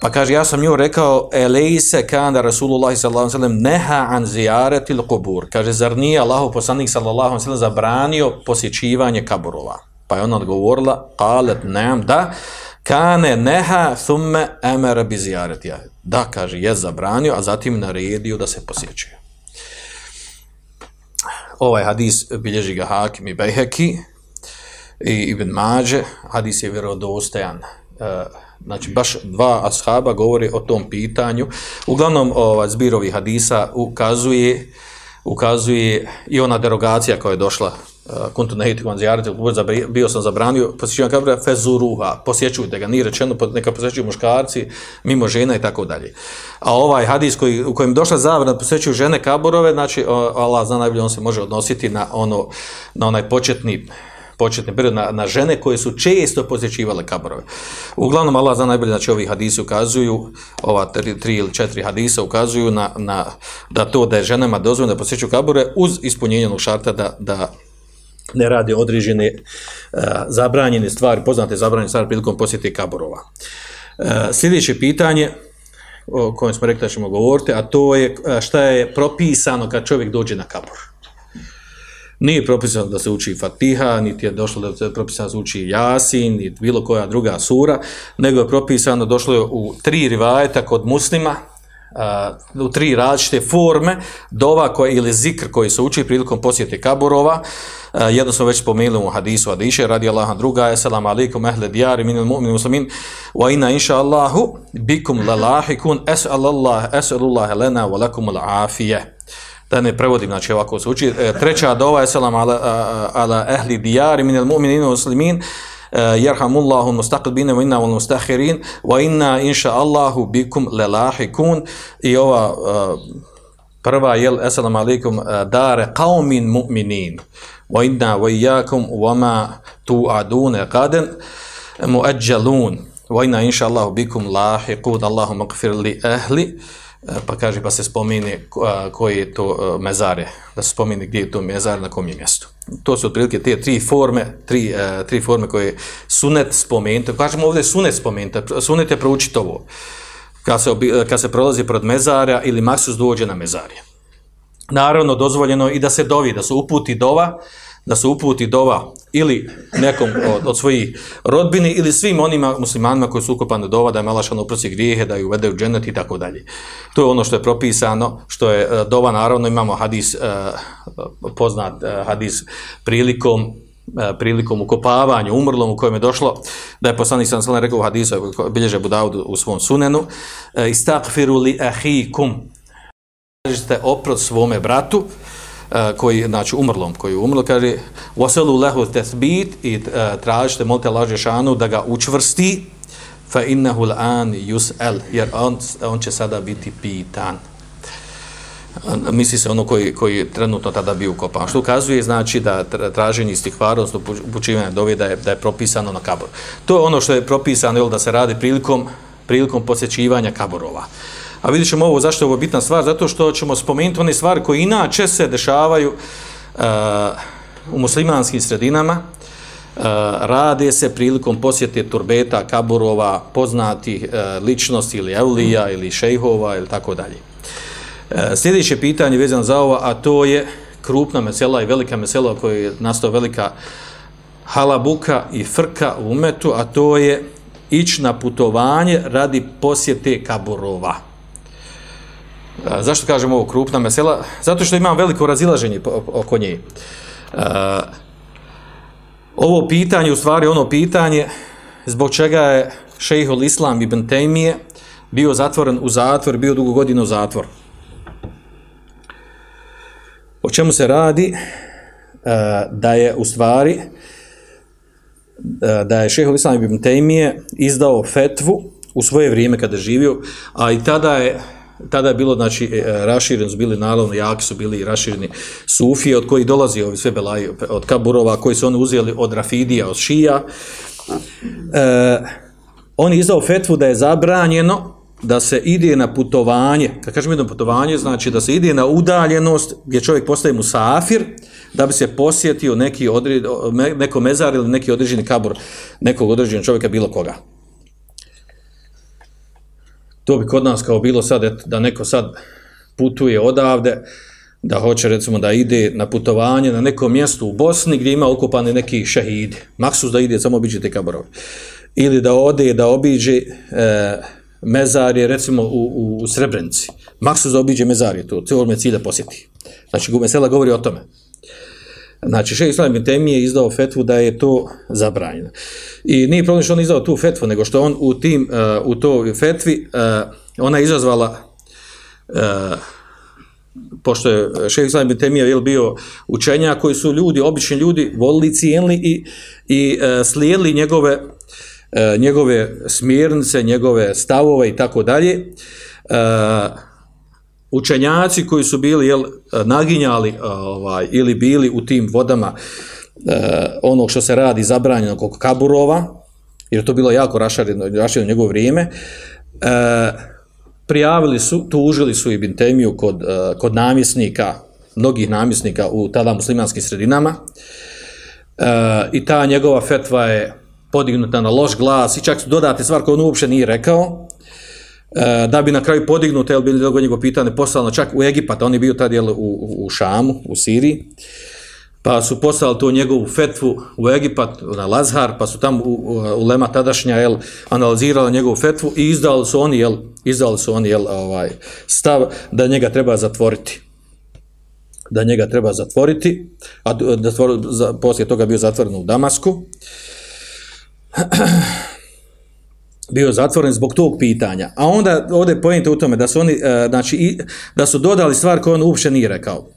Pa kaže, ja sam nju rekao, elejse kanda Rasulullah sallallahu sallam neha an zijareti l'kubur. Kaže, zar nije Allah poslanik sallallahu sallam zabranio posjećivanje kaburova? Pa je ona odgovorila, kalet nam, da, kane neha thumme amara bi zijareti. Da, kaže, je zabranio, a zatim naredio da se posjećuje. Ovaj hadis bilježi ga Hakim i Bejheki, i Ibn Mađe, hadis je vjerodostajan, uh, e, znači, baš dva ashaba govori o tom pitanju. Uglavnom, ovaj, zbirovi hadisa ukazuje, ukazuje i ona derogacija koja je došla kuntu nehiti kvan zijarite, bio sam zabranio, posjećujem kabra, fezuruha, posjećujte ga, nije rečeno, neka posjećuju muškarci, mimo žena i tako dalje. A ovaj hadis koji, u kojem došla zavrana, posjećuju žene kaburove, znači, Allah zna najbolje, on se može odnositi na ono, na onaj početni, početni period na, na žene koje su često posjećivale kaborove. Uglavnom, Allah zna najbolje, znači ovi hadisi ukazuju, ova tri, tri ili četiri hadisa ukazuju na, na, da to da je ženama dozvoljeno da posjećuju kabore uz ispunjenje šarta da, da ne radi određene uh, zabranjene stvari, poznate zabranjene stvari prilikom posjeti kaborova. Uh, sljedeće pitanje o kojem smo rekli da ćemo govoriti, a to je e, šta je propisano kad čovjek dođe na kabor. Nije propisano da se uči Fatiha, niti je došlo da se propisano da se uči Jasin, niti bilo koja druga sura, nego je propisano, došlo je u tri rivajeta kod muslima, uh, u tri različite forme, dova koja, ili zikr koji se uči prilikom posjete kaburova, Uh, jedno smo već spomenuli u hadisu Adiše, radi Allah, druga je, alaikum, ehle dijari, minil mu'min muslimin, wa inna inša Allahu, bikum lalahikun, es'alallah, es'alullah lena, wa lakum l'afije. Da ne prevodim, znači ovako se uči. E, treća dova je, selam ala, ala ehli dijari, minel mu'min muslimin, jerhamullahu yarhamullahu wa inna wal wa inna inša Allahu bikum lalahikun i ova e, prva je assalamu alaikum e, dare qaumin mu'minin wa inna wa iyakum wa ma tu'adun qadan muajjalun wa inna inša Allahu bikum lahiqun Allahumma gfir li ahli E, pa kaže pa se spomine e, koji je to e, mezare. Da se spomine gdje je to mezar na kom je mjesto. To su otprilike te tri forme tri, tri forme koje sunet spomenuti kažemo ovdje sunet spomenuti sunet je proučiti ovo. Kad se, kad se prolazi pred mezara ili maksus dođe na mezarje. Naravno dozvoljeno i da se dovi, da se uputi dova, da se uputi dova ili nekom od, od svojih rodbini ili svim onima muslimanima koji su ukopani dova da je malašano uprosi grijehe, da ju uvede u dženet i tako dalje. To je ono što je propisano, što je e, dova, naravno imamo hadis, e, poznat e, hadis prilikom prilikom ukopavanja umrlom u kojem je došlo da je poslanik sam sallam rekao u hadisu bilježe Budaud u svom sunenu istakfiru li ahikum tražite oprost svome bratu E, koji znači umrlom koji je umrlo kaže waselu lahu tathbit i e, tražite molite Allah šanu da ga učvrsti fa innahu al'an yus'al jer on, on će sada biti pitan misli se ono koji, koji trenutno tada bio ukopan. Što ukazuje znači da traženje istihvara, odnosno upućivanje dove da je, da je propisano na kabor. To je ono što je propisano jel, da se radi prilikom, prilikom posjećivanja kaborova. A vidjet ćemo ovo, zašto je ovo bitna stvar? Zato što ćemo spomenuti one stvari koje inače se dešavaju uh, u muslimanskim sredinama. Uh, rade se prilikom posjete turbeta, kaburova, poznati uh, eh, ličnosti ili evlija ili šejhova ili tako dalje. Sljedeće pitanje vezano za ovo, a to je krupna mesela i velika mesela koja je nastao velika halabuka i frka u umetu, a to je ići na putovanje radi posjete kaburova. Zašto kažemo ovo krupna mesela? Zato što imam veliko razilaženje oko nje. Ovo pitanje, u stvari ono pitanje, zbog čega je šejhul Islam ibn Tejmije bio zatvoren u zatvor, bio dugo godinu u zatvor. O čemu se radi? Da je u stvari da je šejhul Islam ibn Tejmije izdao fetvu u svoje vrijeme kada je živio, a i tada je tada je bilo znači e, rašireni su bili naravno jaki su bili rašireni sufije od koji dolazi ovi sve belaji od kaburova koji su oni uzeli od rafidija od šija e, on je izdao fetvu da je zabranjeno da se ide na putovanje. Kad kažem jedno putovanje znači da se ide na udaljenost gdje čovjek postaje musafir da bi se posjetio neki odred, neko mezar ili neki određeni kabur nekog određenog čovjeka bilo koga to bi kod nas kao bilo sad et, da neko sad putuje odavde da hoće recimo da ide na putovanje na neko mjesto u Bosni gdje ima okupani neki šehidi. Maksus da ide samo obiđe te kaborove. Ili da ode da obiđe e, mezarje recimo u, u, u Srebrenici. Maksus da obiđe mezarje to cijelo me cilja posjeti. Znači Gumesela govori o tome. Znači, še Islam ibn Temi je izdao fetvu da je to zabranjeno. I nije problem što on izdao tu fetvu, nego što on u tim, uh, u toj fetvi, uh, ona je izazvala, uh, pošto je šeh Islam ibn Temija je bio učenja koji su ljudi, obični ljudi, volili, cijenili i, i uh, slijedili njegove, uh, njegove smjernice, njegove stavove i tako dalje. Uh, učenjaci koji su bili jel, naginjali ovaj, ili bili u tim vodama eh, onog što se radi zabranjeno kog kaburova, jer to bilo jako rašarjeno, rašarjeno njegovo vrijeme, eh, prijavili su, tužili su i Bintemiju kod, eh, kod namjesnika, mnogih namjesnika u tada muslimanskim sredinama. Eh, i ta njegova fetva je podignuta na loš glas i čak su dodate stvar koju on uopće nije rekao, E, da bi na kraju podignuto, jel bili dogo njegov pitanje, poslano čak u Egipat, on je bio tad jel, u, u Šamu, u Siriji, pa su poslali to njegovu fetvu u Egipat, na Lazhar, pa su tamo u, u, Lema tadašnja jel, analizirali njegovu fetvu i izdali su oni, jel, izdali su oni jel, ovaj, stav da njega treba zatvoriti da njega treba zatvoriti, a da stvor, za, poslije toga bio zatvoren u Damasku. bio zatvoren zbog tog pitanja. A onda ovdje pojente u tome da su oni, uh, znači, i, da su dodali stvar koju on uopće nije rekao.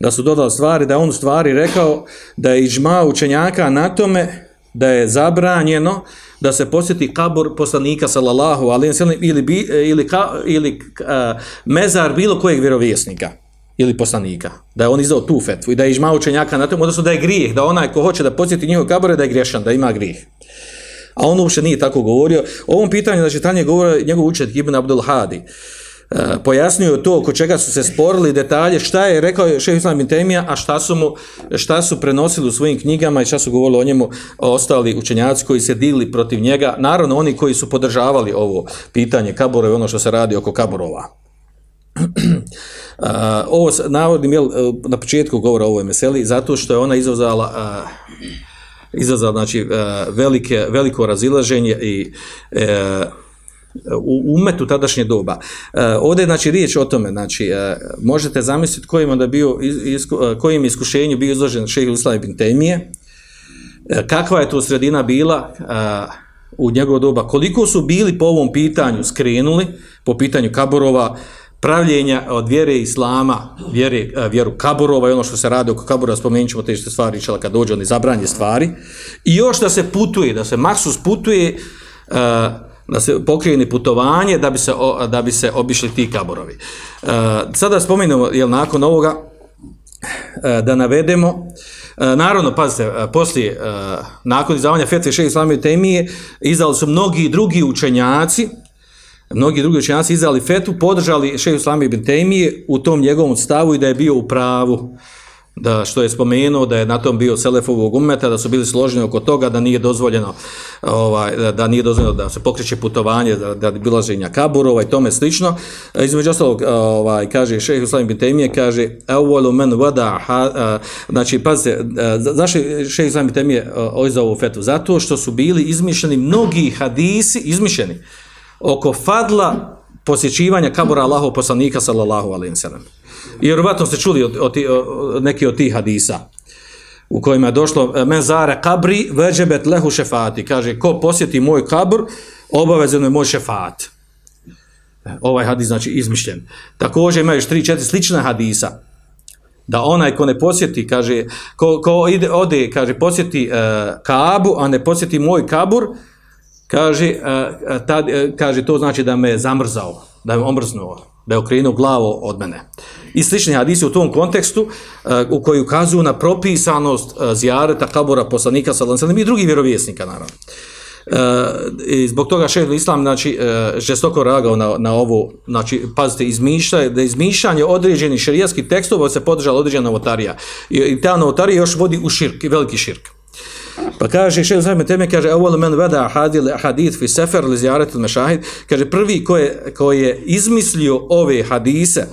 Da su dodali stvari, da on u stvari rekao da je iđma učenjaka na tome da je zabranjeno da se posjeti kabor poslanika sallallahu alaihi sallam ili, bi, ili, ka, ili uh, mezar bilo kojeg vjerovjesnika ili poslanika. Da je on izdao tu fetvu i da je iđma učenjaka na tome, odnosno da je grijeh, da onaj ko hoće da posjeti njihov kabor da je griješan, da ima grijeh a on uopšte nije tako govorio. O ovom pitanju, znači, tanje govore njegov učet Ibn Abdul Hadi. Uh, pojasnio to oko čega su se sporili detalje, šta je rekao šef Islam bin Temija, a šta su, mu, šta su prenosili u svojim knjigama i šta su govorili o njemu ostali učenjaci koji se digli protiv njega, naravno oni koji su podržavali ovo pitanje kabora i ono što se radi oko kaborova. uh, ovo navodim jel, e, na početku govora o ovoj meseli, zato što je ona izazvala uh, izazvao znači e, velike veliko razilaženje i e, u umetu tadašnje doba. E, ovdje je znači riječ o tome, znači e, možete zamisliti kojim onda bio isku, e, kojim iskušenju bio izložen Šejh Islam ibn Temije. E, kakva je to sredina bila e, u njegovo doba? Koliko su bili po ovom pitanju skrenuli po pitanju Kaborova? Pravljenja eh, od vjere islama, vjere, eh, vjeru kaburova i ono što se radi oko kabura, spomenut ćemo te što stvari čela kad dođe oni zabranje stvari. I još da se putuje, da se maksus putuje, eh, da se pokrijeni putovanje da bi se, da bi se obišli ti kaburovi. Sada spomenemo, jel, nakon ovoga, da navedemo, Naravno, pazite, poslije, nakon izdavanja fetve še islamije temije, izdali su mnogi drugi učenjaci, mnogi drugi učenjaci izdali fetu, podržali šeju Islame ibn Tejmije u tom njegovom stavu i da je bio u pravu, da što je spomenuo da je na tom bio Selefovog umeta, da su bili složeni oko toga da nije dozvoljeno ovaj, da nije dozvoljeno da se pokreće putovanje, da, da bilaženja kaburova i tome slično. E, između ostalog, e, ovaj, kaže šejh Islama ibn Temije kaže awwalu man wada ha, e, znači, pazite, zašto šejh šeju bin ibn Tejmije ovu fetu? Zato što su bili izmišljeni mnogi hadisi, izmišljeni, oko fadla posjećivanja kabura Allahov poslanika sallallahu alejhi ve sellem. I vjerovatno ste čuli od, od, od, neki od tih hadisa u kojima je došlo e, menzare kabri veđebet lehu šefati. Kaže, ko posjeti moj kabur, obavezno je moj šefat. E, ovaj hadis znači izmišljen. Također imaju još tri, četiri slična hadisa. Da onaj ko ne posjeti, kaže, ko, ko ide, ode, kaže, posjeti e, uh, kabu, a ne posjeti moj kabur, kaže, uh, tad, uh, kaže, to znači da me je zamrzao, da me omrznuo, da je okrenuo glavu od mene. I slični hadisi u tom kontekstu uh, u koji ukazuju na propisanost uh, kabura kabora poslanika sallam i drugih vjerovjesnika, naravno. Uh, i zbog toga šeheh islam znači uh, žestoko reagao na, na ovo znači pazite izmišlja da izmišljanje određenih šerijskih tekstova se podržala određena novotarija i, i ta novotarija još vodi u širk veliki širk Pa kaže šejh Zahmet Teme kaže awwal man wada hadil hadith fi safar li ziyarati al mashahid kaže prvi ko je ko je izmislio ove hadise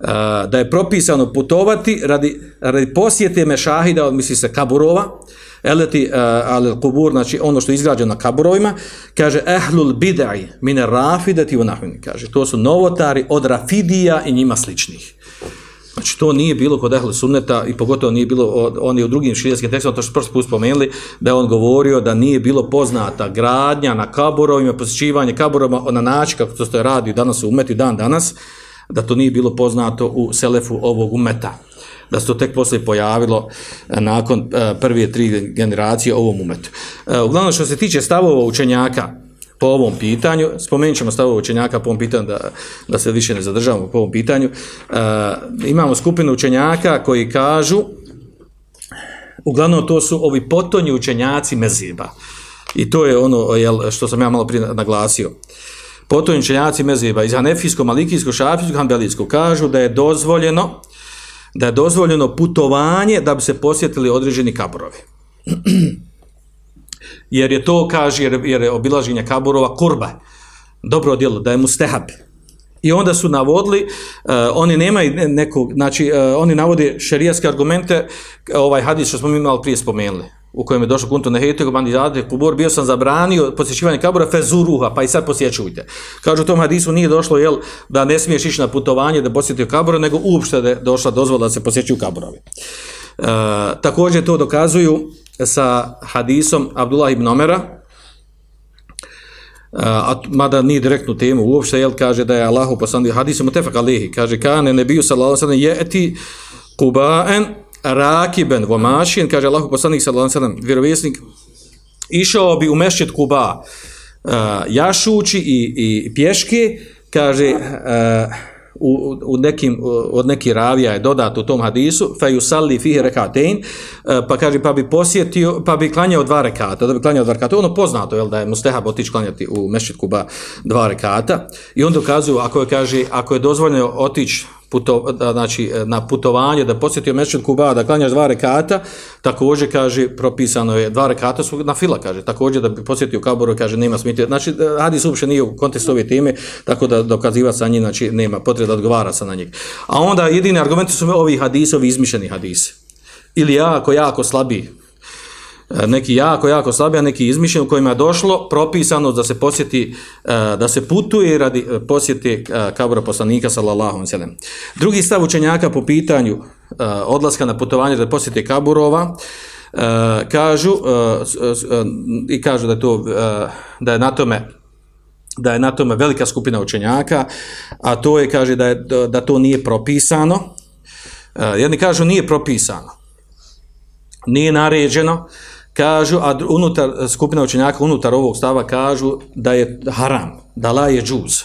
a, da je propisano putovati radi radi posjete mešahida od misli se kaburova eleti uh, al qubur znači ono što je izgrađeno na kaburovima kaže ahlul bid'i min rafidati wa nahvin kaže to su novotari od rafidija i njima sličnih. Znači, to nije bilo kod Ehle Sunneta i pogotovo nije bilo, oni u drugim širijskim tekstima, to što prvi put spomenuli, da je on govorio da nije bilo poznata gradnja na kaburovima, posjećivanje kaburovima na način kako to se radi danas u umetu dan danas, da to nije bilo poznato u selefu ovog umeta da se to tek poslije pojavilo e, nakon e, prve tri generacije ovom umetu. E, uglavnom, što se tiče stavova učenjaka po ovom pitanju, spomenut ćemo stavu učenjaka po ovom pitanju da, da se više ne zadržavamo po ovom pitanju, e, imamo skupinu učenjaka koji kažu, uglavnom to su ovi potonji učenjaci meziba. I to je ono jel, što sam ja malo prije naglasio. Potonji učenjaci meziba iz Hanefijskog, Malikijskog, Šafijskog, Hanbelijskog kažu da je dozvoljeno da je dozvoljeno putovanje da bi se posjetili određeni kaborovi. jer je to, kaže, jer, jer je obilaženje kaburova kurba, dobro djelo, da je mu stehab. I onda su navodili, uh, oni nemaju nekog, znači, uh, oni navode šerijaske argumente, ovaj hadis što smo mi imali prije spomenuli u kojem je došlo kuntu nehetu, bandi zade kubor, bio sam zabranio posjećivanje kabura fezuruha, pa i sad posjećujte. Kažu u tom hadisu nije došlo, jel, da ne smiješ ići na putovanje da posjetio kabura, nego uopšte da je došla dozvola da se posjećuju kaburovi. E, također to dokazuju sa hadisom Abdullah ibn Omera, a mada nije direktnu temu uopšte, jel, kaže da je Allahu poslani hadisom u alihi, kaže, kane ne bio sallallahu lalasa, je eti kubaen, rakiben vomašin, kaže Allahu poslanik sallallahu sallam, vjerovjesnik išao bi u mešćet Kuba uh, jašući i, i pješke, kaže uh, u, u nekim, od neki ravija je dodat u tom hadisu, fa yusalli fihi rekatein, e, pa kaže, pa bi posjetio, pa bi klanjao dva rekata, da bi klanjao dva rekata, ono poznato, je da je mustehab otići klanjati u mešćid Kuba dva rekata, i on dokazuju, ako je, kaže, ako je dozvoljeno otići puto, da, znači, na putovanje, da posjetio mešćid Kuba, da klanjaš dva rekata, također, kaže, propisano je, dva rekata su na fila, kaže, također da bi posjetio Kaboru, kaže, nema smiti, znači, hadis uopšte nije u kontekstu ove teme, tako da dokaziva sa njim, znači, nema potrebe da odgovara sa na njih. A onda jedini argumenti su ovi hadisovi, izmišljeni hadisi. Ili jako, jako slabiji, E, neki jako, jako slabi, a neki izmišljen u kojima je došlo propisano da se posjeti, e, da se putuje radi e, posjeti kabura poslanika sallallahu alejhi ve Drugi stav učenjaka po pitanju odlaska na putovanje da posjeti kaburova kažu i kažu da je to da je na tome da je na tome velika skupina učenjaka, a to je kaže da je da to nije propisano. Jedni kažu nije propisano. Nije naređeno kažu, a unutar e, skupina učenjaka unutar ovog stava kažu da je haram, da la je džuz.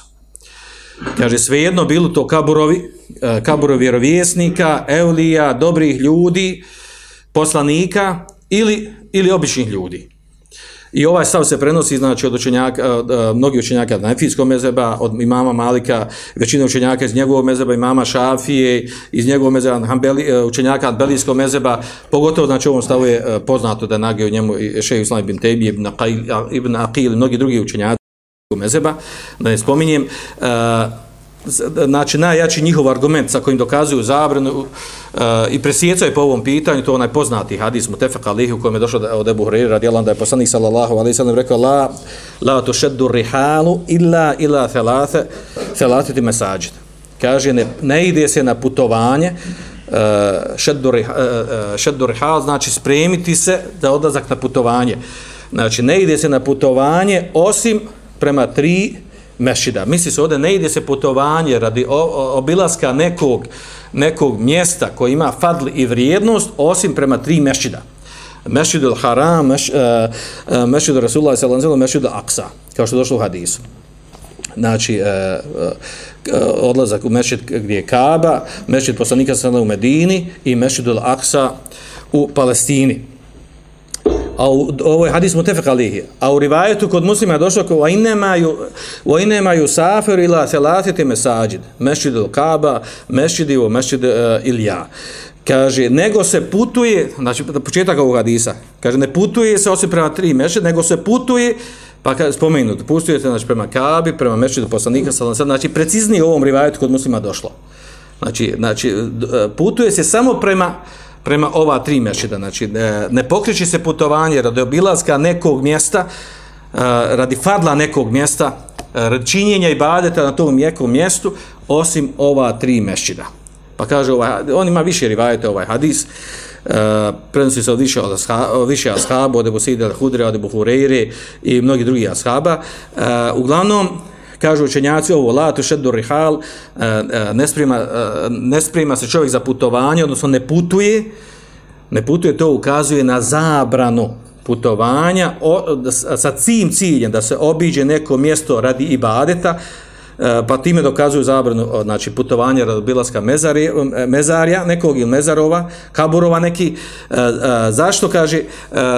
Kaže, svejedno bilo to kaburovi, e, kaburovi vjerovjesnika, eulija, dobrih ljudi, poslanika ili, ili običnih ljudi. I ovaj stav se prenosi znači od učenjaka, e, mnogi učenjaka od Nefijskog mezeba, od imama Malika, većina učenjaka iz njegovog mezeba, imama Šafije, iz njegovog mezeba, Hanbeli, e, učenjaka od Belijskog mezeba, pogotovo znači ovom stavu je e, poznato da nage nagio njemu Šeji Islam ibn Tebi, ibn Aqil, ibn Aqil, mnogi drugi učenjaci mezeba, da ne spominjem, uh, znači najjači njihov argument sa kojim dokazuju zabranu uh, i presjecaju po ovom pitanju, to onaj poznati hadis mutefak alihi u kojem je došao od Ebu Hureyri radijalan da je poslanik sallallahu alaihi sallam rekao la, la to šeddu rihalu illa illa thelate thelatiti mesađit. Kaže, ne, ne ide se na putovanje uh, šeddu, uh, uh šeddu rihal, znači spremiti se da odlazak na putovanje. Znači, ne ide se na putovanje osim prema tri mešida. Misli se ovdje ne ide se putovanje radi obilaska nekog, nekog mjesta koji ima fadl i vrijednost osim prema tri mešida. Mešid al-Haram, meš, e, e, uh, mešid al-Rasulullah sellem, mešid al-Aqsa, kao što je došlo u hadisu. Znači, uh, uh, odlazak u mešid gdje je Kaaba, mešid poslanika sallallahu u Medini i mešid al-Aqsa u Palestini a u je hadis mutefek alihi, a u rivajetu kod muslima je došlo kao wa inemaju safer ila selatiti mesađid, mešćid il kaba, mešćid il mešćid uh, ilja. Kaže, nego se putuje, znači početak ovog hadisa, kaže, ne putuje se osim prema tri mešćid, nego se putuje, pa kaže, spomenuti, putuje se znači, prema kabi, prema mešćidu poslanika, znači preciznije u ovom rivajetu kod muslima došlo. Znači, znači, e, putuje se samo prema, prema ova tri mešida. Znači, e, ne, pokriči se putovanje radi obilazka nekog mjesta, e, radi fadla nekog mjesta, e, radi činjenja i badeta na tom mjekom mjestu, osim ova tri mešida. Pa kaže, ovaj, on ima više rivajete ovaj hadis, uh, prenosi se od više, od asha, više ashaba, od Ebu Sidi al-Hudre, od Ebu Hureyre i mnogi drugi ashaba. Uh, uglavnom, kažu učenjaci ovo, la tu šeddu rihal, uh, uh, ne, sprima, uh, ne sprima se čovjek za putovanje, odnosno ne putuje, ne putuje, to ukazuje na zabranu putovanja o, sa cim ciljem da se obiđe neko mjesto radi ibadeta, E, pa time dokazuju zabranu znači putovanja radi mezari, um, e, mezarija, mezarja nekog ili mezarova, kaburova neki. E, zašto kaže?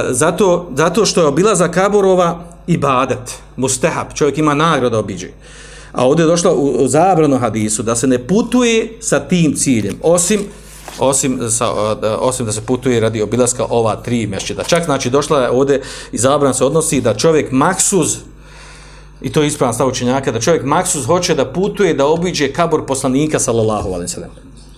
Zato, zato što je obilaza kaburova ibadet, mustehab, čovjek ima nagrada obiđe. A ovdje je došlo u, u zabranu hadisu da se ne putuje sa tim ciljem, osim osim, sa, osim da se putuje radi obilaska ova tri mešćida. Čak znači došla je ovdje i zabran se odnosi da čovjek maksuz i to je ispravan stav učenjaka, da čovjek maksuz hoće da putuje da obiđe kabor poslanika sallallahu alaihi sallam.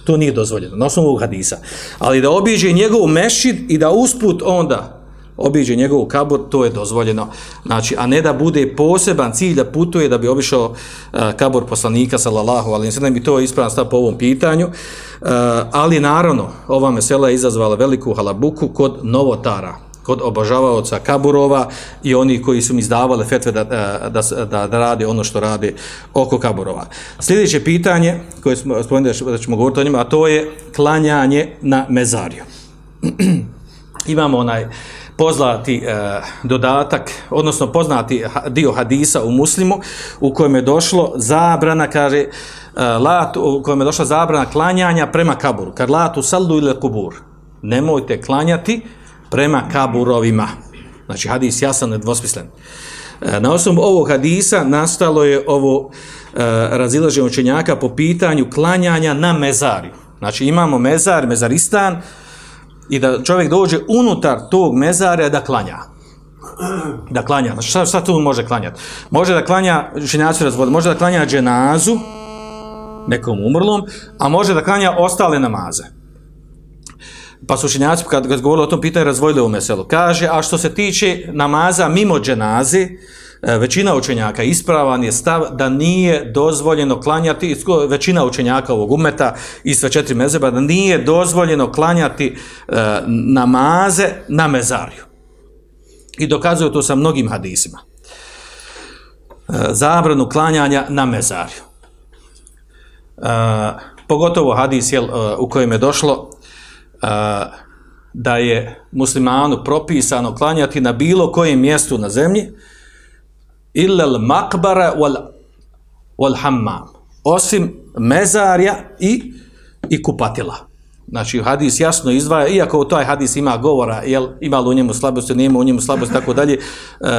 To nije dozvoljeno, na osnovu hadisa. Ali da obiđe njegov mešid i da usput onda obiđe njegov kabor, to je dozvoljeno. Znači, a ne da bude poseban cilj da putuje da bi obišao uh, kabor poslanika, sallallahu alaihi sallam, i to je ispravan stav po ovom pitanju. Uh, ali naravno, ova mesela je izazvala veliku halabuku kod novotara, kod obožavaoca kaburova i oni koji su mi izdavali fetve da, e, da, da, da rade ono što rade oko kaburova. Sljedeće pitanje koje smo spomenuli da ćemo govoriti o njima, a to je klanjanje na mezariju. Imamo onaj poznati e, dodatak, odnosno poznati dio hadisa u muslimu, u kojem je došlo zabrana, kaže, e, lat, u kojem je došla zabrana klanjanja prema kaburu. Kad latu saldu ili kubur, nemojte klanjati prema kaburovima. Znači, hadis jasan, nedvosmislen. E, na osnovu ovog hadisa nastalo je ovo e, razilaženje učenjaka po pitanju klanjanja na mezari. Znači, imamo mezar, mezaristan, i da čovjek dođe unutar tog mezara da klanja. Da klanja. Znači šta, šta tu može klanjati? Može da klanja, učenjaci razvode, može da klanja dženazu nekom umrlom, a može da klanja ostale namaze. Pa su šinjaci, kad, kad govorili o tom pitanju, razvojili u meselu. Kaže, a što se tiče namaza mimo dženaze, e, većina učenjaka ispravan je stav da nije dozvoljeno klanjati, većina učenjaka ovog umeta i sve četiri mezeba, da nije dozvoljeno klanjati e, namaze na mezarju. I dokazuju to sa mnogim hadisima. E, zabranu klanjanja na mezarju. E, pogotovo hadis jel, e, u kojem je došlo a, da je muslimanu propisano klanjati na bilo kojem mjestu na zemlji, illal makbara maqbara wal wal hammam osim mezarja i i kupatila znači hadis jasno izdvaja iako taj hadis ima govora jel ima li u njemu slabosti, nema u njemu slabosti, tako dalje uh,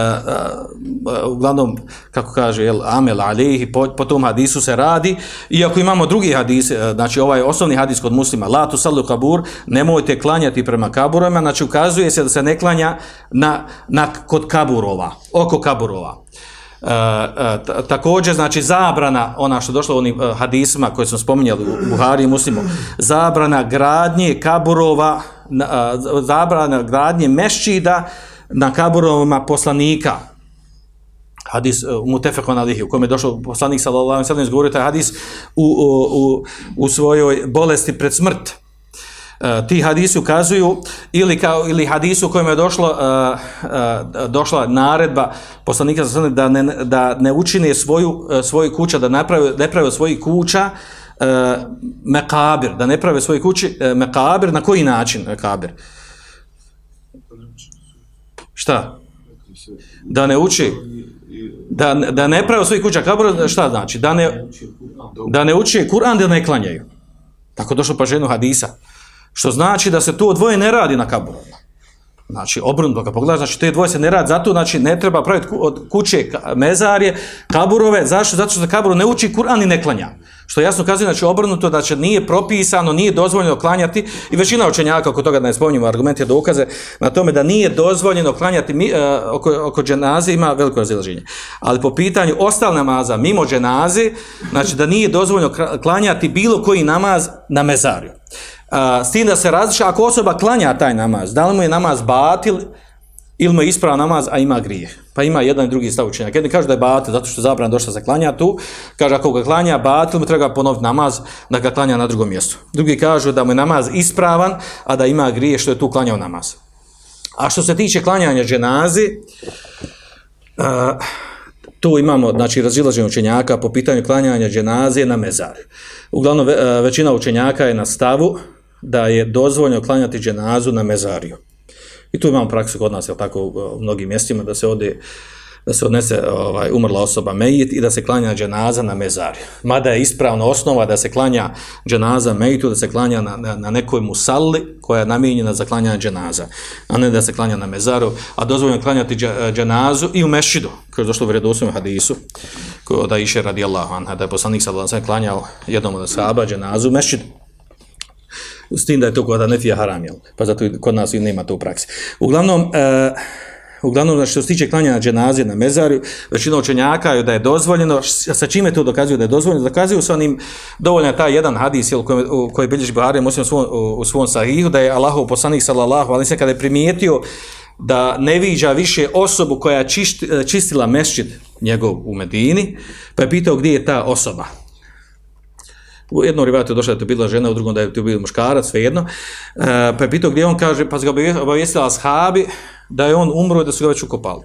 uh, uglavnom kako kaže jel amel alihi, po, po tom hadisu se radi iako imamo drugi hadis uh, znači ovaj osnovni hadis kod muslima la tu salu kabur nemojte klanjati prema kaburama, znači ukazuje se da se ne klanja na, na kod kaburova oko kaburova. Uh, uh, također, znači, zabrana, ona što došla u onim eh, uh, hadisma koje smo spominjali u Buhari i Muslimu, zabrana gradnje kaburova, zabrana gradnje mešćida na kaburovima poslanika. Hadis uh, Mutefekon alihi, u kojem je došao poslanik sallallahu alaihi sallam izgovorio taj hadis u, u, u, u svojoj bolesti pred smrt. Uh, ti hadisi ukazuju ili kao ili hadisu kojem je došlo uh, uh, došla naredba poslanika da ne da ne učine svoju uh, svoju kuća da naprave ne prave svoju kuća uh, mekabir da ne prave svoje kući uh, mekabir na koji način mekabir? Šta? Da ne uči? Da, da ne prave svoju kuća kabur šta znači? Da ne da ne uči Kur'an da ne klanjaju. Tako došlo pa ženu hadisa. Što znači da se to dvoje ne radi na kaburu. Znači, obrnuto ga pogledaš, znači te dvoje se ne radi, zato znači ne treba praviti od kuće mezarje, kaburove, zašto? Zato što se kaburu ne uči Kur'an i ne klanja. Što jasno kazuje, znači obrnuto da će nije propisano, nije dozvoljeno klanjati i većina učenjaka oko toga da ne spominjamo argumente dokaze na tome da nije dozvoljeno klanjati mi, uh, oko, oko dženaze ima veliko razilaženje. Ali po pitanju ostal namaza mimo dženaze, znači da nije dozvoljeno klanjati bilo koji namaz na mezarju. Uh, s tim da se različa ako osoba klanja taj namaz, da li mu je namaz batil ili mu je ispravan namaz, a ima grijeh. Pa ima jedan i drugi stav učenjaka. Jedni kaže da je batil, zato što je zabran došla za klanja tu. Kaže, ako ga klanja batil, mu treba ponoviti namaz da ga klanja na drugom mjestu. Drugi kažu da mu je namaz ispravan, a da ima grijeh što je tu klanjao namaz. A što se tiče klanjanja dženazi, uh, tu imamo znači, razilaženje učenjaka po pitanju klanjanja dženaze na mezar. Uglavnom, većina učenjaka je na stavu da je dozvoljno klanjati dženazu na mezariju. I tu imamo praksu kod nas, je tako, u mnogim mjestima, da se ode, da se odnese ovaj, umrla osoba mejit i da se klanja dženaza na mezari. Mada je ispravna osnova da se klanja dženaza mejitu, da se klanja na, na, na nekoj musalli koja je namijenjena za klanjanje dženaza, a ne da se klanja na mezaru, a dozvoljeno klanjati e, dženazu i u mešidu, kao je došlo u vredosnom hadisu, da iše radi Allah, da je poslanik sellem klanjao jednom od sahaba dženazu u mešidu s tim da je to kod Hanefija haram, jel? pa zato kod nas i nema to u praksi. Uglavnom, uh, uglavnom znači, što se tiče klanjanja dženazije na mezarju, većina učenjaka je da je dozvoljeno, sa čime to dokazuju da je dozvoljeno, dokazuju sa onim dovoljno taj jedan hadis jel, koji, koji bilježi Buhari muslim u svom, u svom sahihu, da je Allahov poslanik sallallahu, ali se kada je primijetio da ne viđa više osobu koja je čistila mešćid njegov u Medini, pa je pitao gdje je ta osoba. U jednom rivatu je došla da je to bila žena, u drugom da je to bio muškarac, sve jedno. E, pa je pitao gdje on kaže, pa se ga obavijestila ashabi da je on umro i da su ga već ukopali.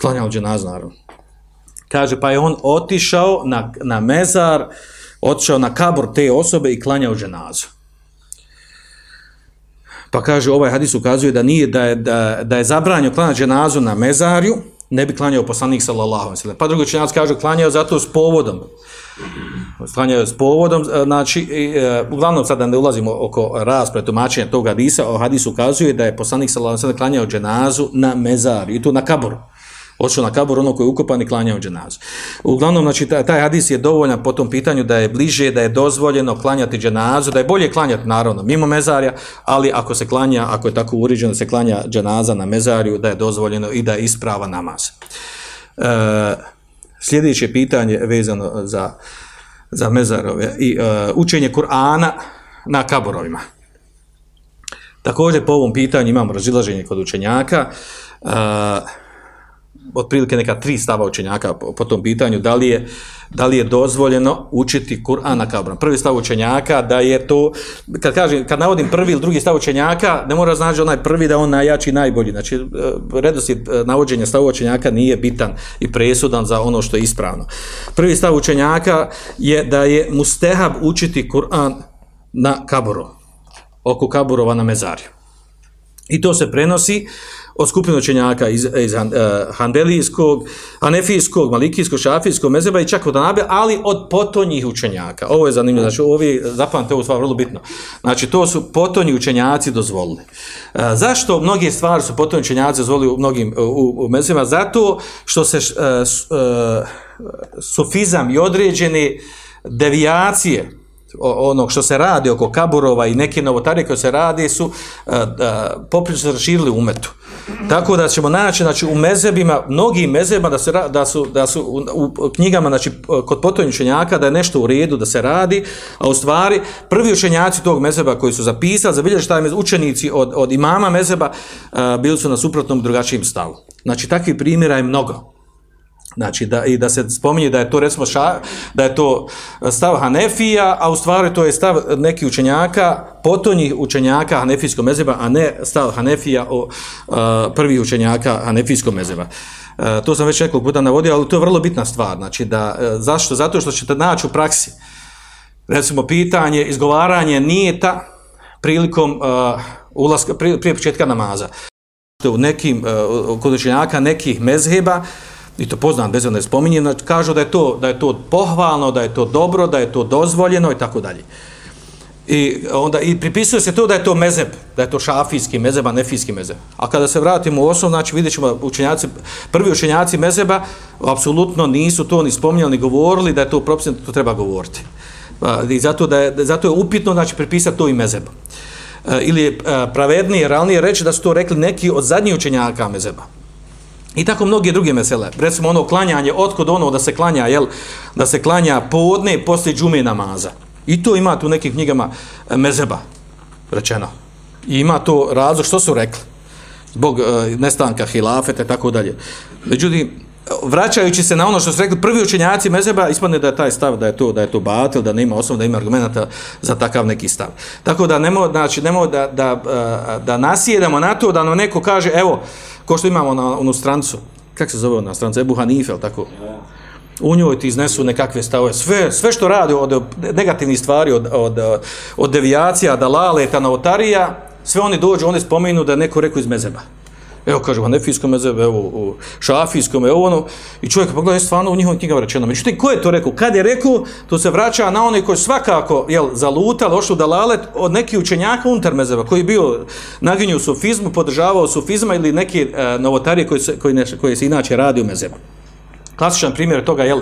Klanjao dženaz, naravno. Kaže, pa je on otišao na, na mezar, otišao na kabor te osobe i klanjao dženazu. Pa kaže, ovaj hadis ukazuje da nije da je, da, da je zabranio klanjati dženazu na mezarju, ne bi klanjao poslanik sallallahu alejhi ve sellem. Pa drugi činjac kaže klanjao zato s povodom. Klanjao s povodom, e, znači e, e, uglavnom sada ne ulazimo oko rasprave tumačenja tog hadisa, o hadisu ukazuje da je poslanik sallallahu alejhi ve klanjao dženazu na mezar i to na kaboru. Otišao na kabor ono koji je ukopan i klanjao dženazu. Uglavnom, znači, taj, taj hadis je dovoljan po tom pitanju da je bliže, da je dozvoljeno klanjati dženazu, da je bolje klanjati, naravno, mimo mezarja, ali ako se klanja, ako je tako uređeno da se klanja dženaza na mezarju, da je dozvoljeno i da je isprava namaz. E, sljedeće pitanje vezano za, za mezarove i e, učenje Kur'ana na kaborovima. Također po ovom pitanju imamo razilaženje kod učenjaka. E, otprilike neka tri stava učenjaka po, po tom pitanju, da li je, da li je dozvoljeno učiti Kur'an na kabran. Prvi stav učenjaka da je to, kad, kažem, kad navodim prvi ili drugi stav učenjaka, ne mora znači onaj prvi da on najjači najbolji. Znači, e, redoslijed e, navođenja stavu učenjaka nije bitan i presudan za ono što je ispravno. Prvi stav učenjaka je da je mustehab učiti Kur'an na kaburu, oko kaburova na mezarju. I to se prenosi od skupine učenjaka iz, iz uh, Handelijskog, Hanefijskog, Malikijskog, Šafijskog, Mezeba i čak od Anabe, ali od potonjih učenjaka. Ovo je zanimljivo, znači ovi, zapamte ovo stvar vrlo bitno. Znači to su potonji učenjaci dozvolili. Uh, zašto mnoge stvari su potonji učenjaci dozvolili u mnogim u, u Mezeba? Zato što se uh, uh, sufizam i određene devijacije, onog što se radi oko kaburova i neke novotarije koje se radi su e, e, uh, poprično raširili umetu. Tako da ćemo naći znači, u mezebima, mnogim mezebima da, se, da, su, da su u, u knjigama znači, kod potonju učenjaka da je nešto u redu da se radi, a u stvari prvi učenjaci tog mezeba koji su zapisali, zabilježi šta je učenici od, od imama mezeba, e, bili su na suprotnom drugačijim stavu. Znači takvi primjera je mnogo. Znači da i da se spominje da je to recimo ša, da je to stav Hanefija, a u stvari to je stav neki učenjaka, potonjih učenjaka Hanefijskog mezeba, a ne stav Hanefija o uh, prvi učenjaka Hanefijskog mezeba. To sam već nekoliko puta navodio, ali to je vrlo bitna stvar. Znači da e, zašto? Zato što ćete naći u praksi recimo pitanje izgovaranje nijeta prilikom uh, ulaska prije, prije početka namaza. U nekim uh, kod učenjaka nekih mezheba i to poznam bez ne spominje, znači kažu da je to da je to pohvalno, da je to dobro, da je to dozvoljeno i tako dalje. I onda i pripisuje se to da je to mezeb, da je to šafijski mezeb, a nefijski mezeb. A kada se vratimo u osnov, znači vidjet ćemo učenjaci, prvi učenjaci mezeba apsolutno nisu to ni spominjali, ni govorili da je to propisano, to treba govoriti. Pa, I zato, da je, zato je upitno znači, pripisati to i mezebu. E, ili je pravednije, realnije reći da su to rekli neki od zadnjih učenjaka mezeba. I tako mnoge druge mesele. Recimo ono klanjanje, otkod ono da se klanja, jel, da se klanja podne poslije džume namaza. I to ima tu nekim knjigama e, mezeba rečeno. I ima to razlog što su rekli. zbog e, nestanka hilafeta i tako dalje. Međutim, vraćajući se na ono što su rekli prvi učenjaci mezeba, ispadne da je taj stav da je to da je to batil, da nema osnov, da ima argumenta za takav neki stav. Tako da nemo, znači, nemo da, da, e, da nasjedamo na to da nam neko kaže, evo, ko što imamo na onu strancu, kako se zove ona stranca, Ebu Hanife, tako? U njoj ti iznesu nekakve stavove. Sve, sve što radi od negativnih stvari, od, od, od devijacija, dalaleta, novotarija, sve oni dođu, oni spomenu da neko rekao iz mezeba. Evo, kaže, u hanefijskom mezebu, evo, u šafijskom, evo ono, i čovjek pogleda, je stvarno u njihovim knjigama rečeno. Međutim, ko je to rekao? Kad je rekao, to se vraća na one koji svakako, jel, zalutali, ošli u dalalet od nekih učenjaka unutar mezeba, koji je bio naginju u sufizmu, podržavao sufizma ili neki e, novotarije koji, se, koji, ne, koji se inače radi u mezebu. Klasičan primjer toga, jel,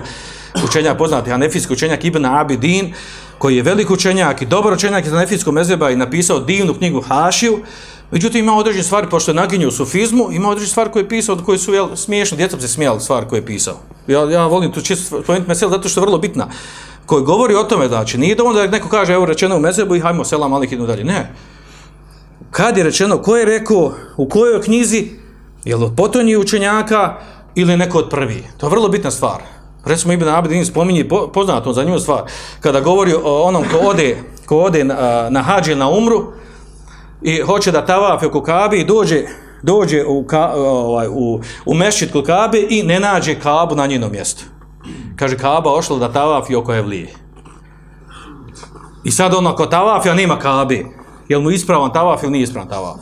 učenjak poznati, hanefijski učenjak Ibn Abidin, koji je velik učenjak i dobar učenjak iz hanefijskog mezeba i napisao divnu knjigu Hašiju, Međutim, ima određene stvari, pošto je naginio u sufizmu, ima određene stvari koje je pisao, koje su jel, smiješne, djeca se smijali stvari koje je pisao. Ja, ja volim tu čisto spomenuti mesel, zato što je vrlo bitna. Koji govori o tome, znači, nije dovoljno da neko kaže, evo rečeno u mezebu i hajmo selam malih idu dalje. Ne. Kad je rečeno, ko je rekao, u kojoj knjizi, je li od potonji učenjaka ili neko od prvi. To je vrlo bitna stvar. Recimo Ibn Abedin spominje poznatom za nju stvar. Kada govori o onom ko ode, ko ode na, na hađe na umru, i hoće da tavafe oko Kabe i dođe, dođe u, ka, ovaj, u, u mešćit kod Kabe i ne nađe Kabu na njenom mjestu. Kaže, Kaba ošla da tavafi oko Evlije. I sad ono, ko tavafi, a nema Kabe, je mu ispravan tavaf ili nije ispravan tavaf?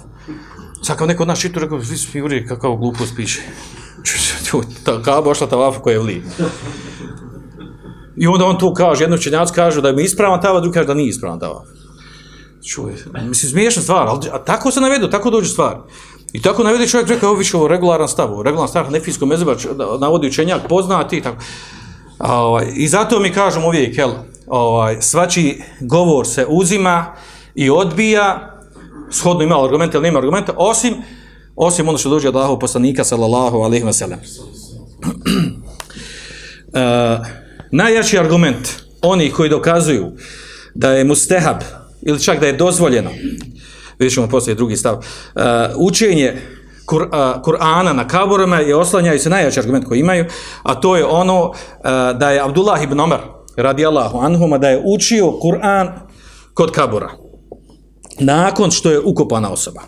Sad kao neko od nas čitu, rekao, vi su figuri, kakav glupost piše. Kaba ošla tavaf oko Evlije. I onda on tu kaže, jedno čenjac kaže da je mi ispravan tavaf, drugi kaže da nije ispravan tavaf čuje. Mislim, smiješna stvar, ali a tako se navedu, tako dođe stvar. I tako navede čovjek, rekao, ovo više regularan stav, regularan stav, nefijsko mezeba, navodi učenjak, poznati i tako. Ovaj, I zato mi kažem uvijek, jel, ovaj, svači govor se uzima i odbija, shodno ima argumente ili nema argumente, osim, osim ono što dođe od Allahov poslanika, sallallahu alaihi wa sallam. Uh, najjači argument, oni koji dokazuju da je mustehab, ili čak da je dozvoljeno, vidjet ćemo poslije drugi stav, uh, učenje Kur, uh, Kur'ana na kaburama je oslanjaju se najjači argument koji imaju, a to je ono uh, da je Abdullah ibn Omar radijallahu anhuma da je učio Kur'an kod kabura nakon što je ukopana osoba.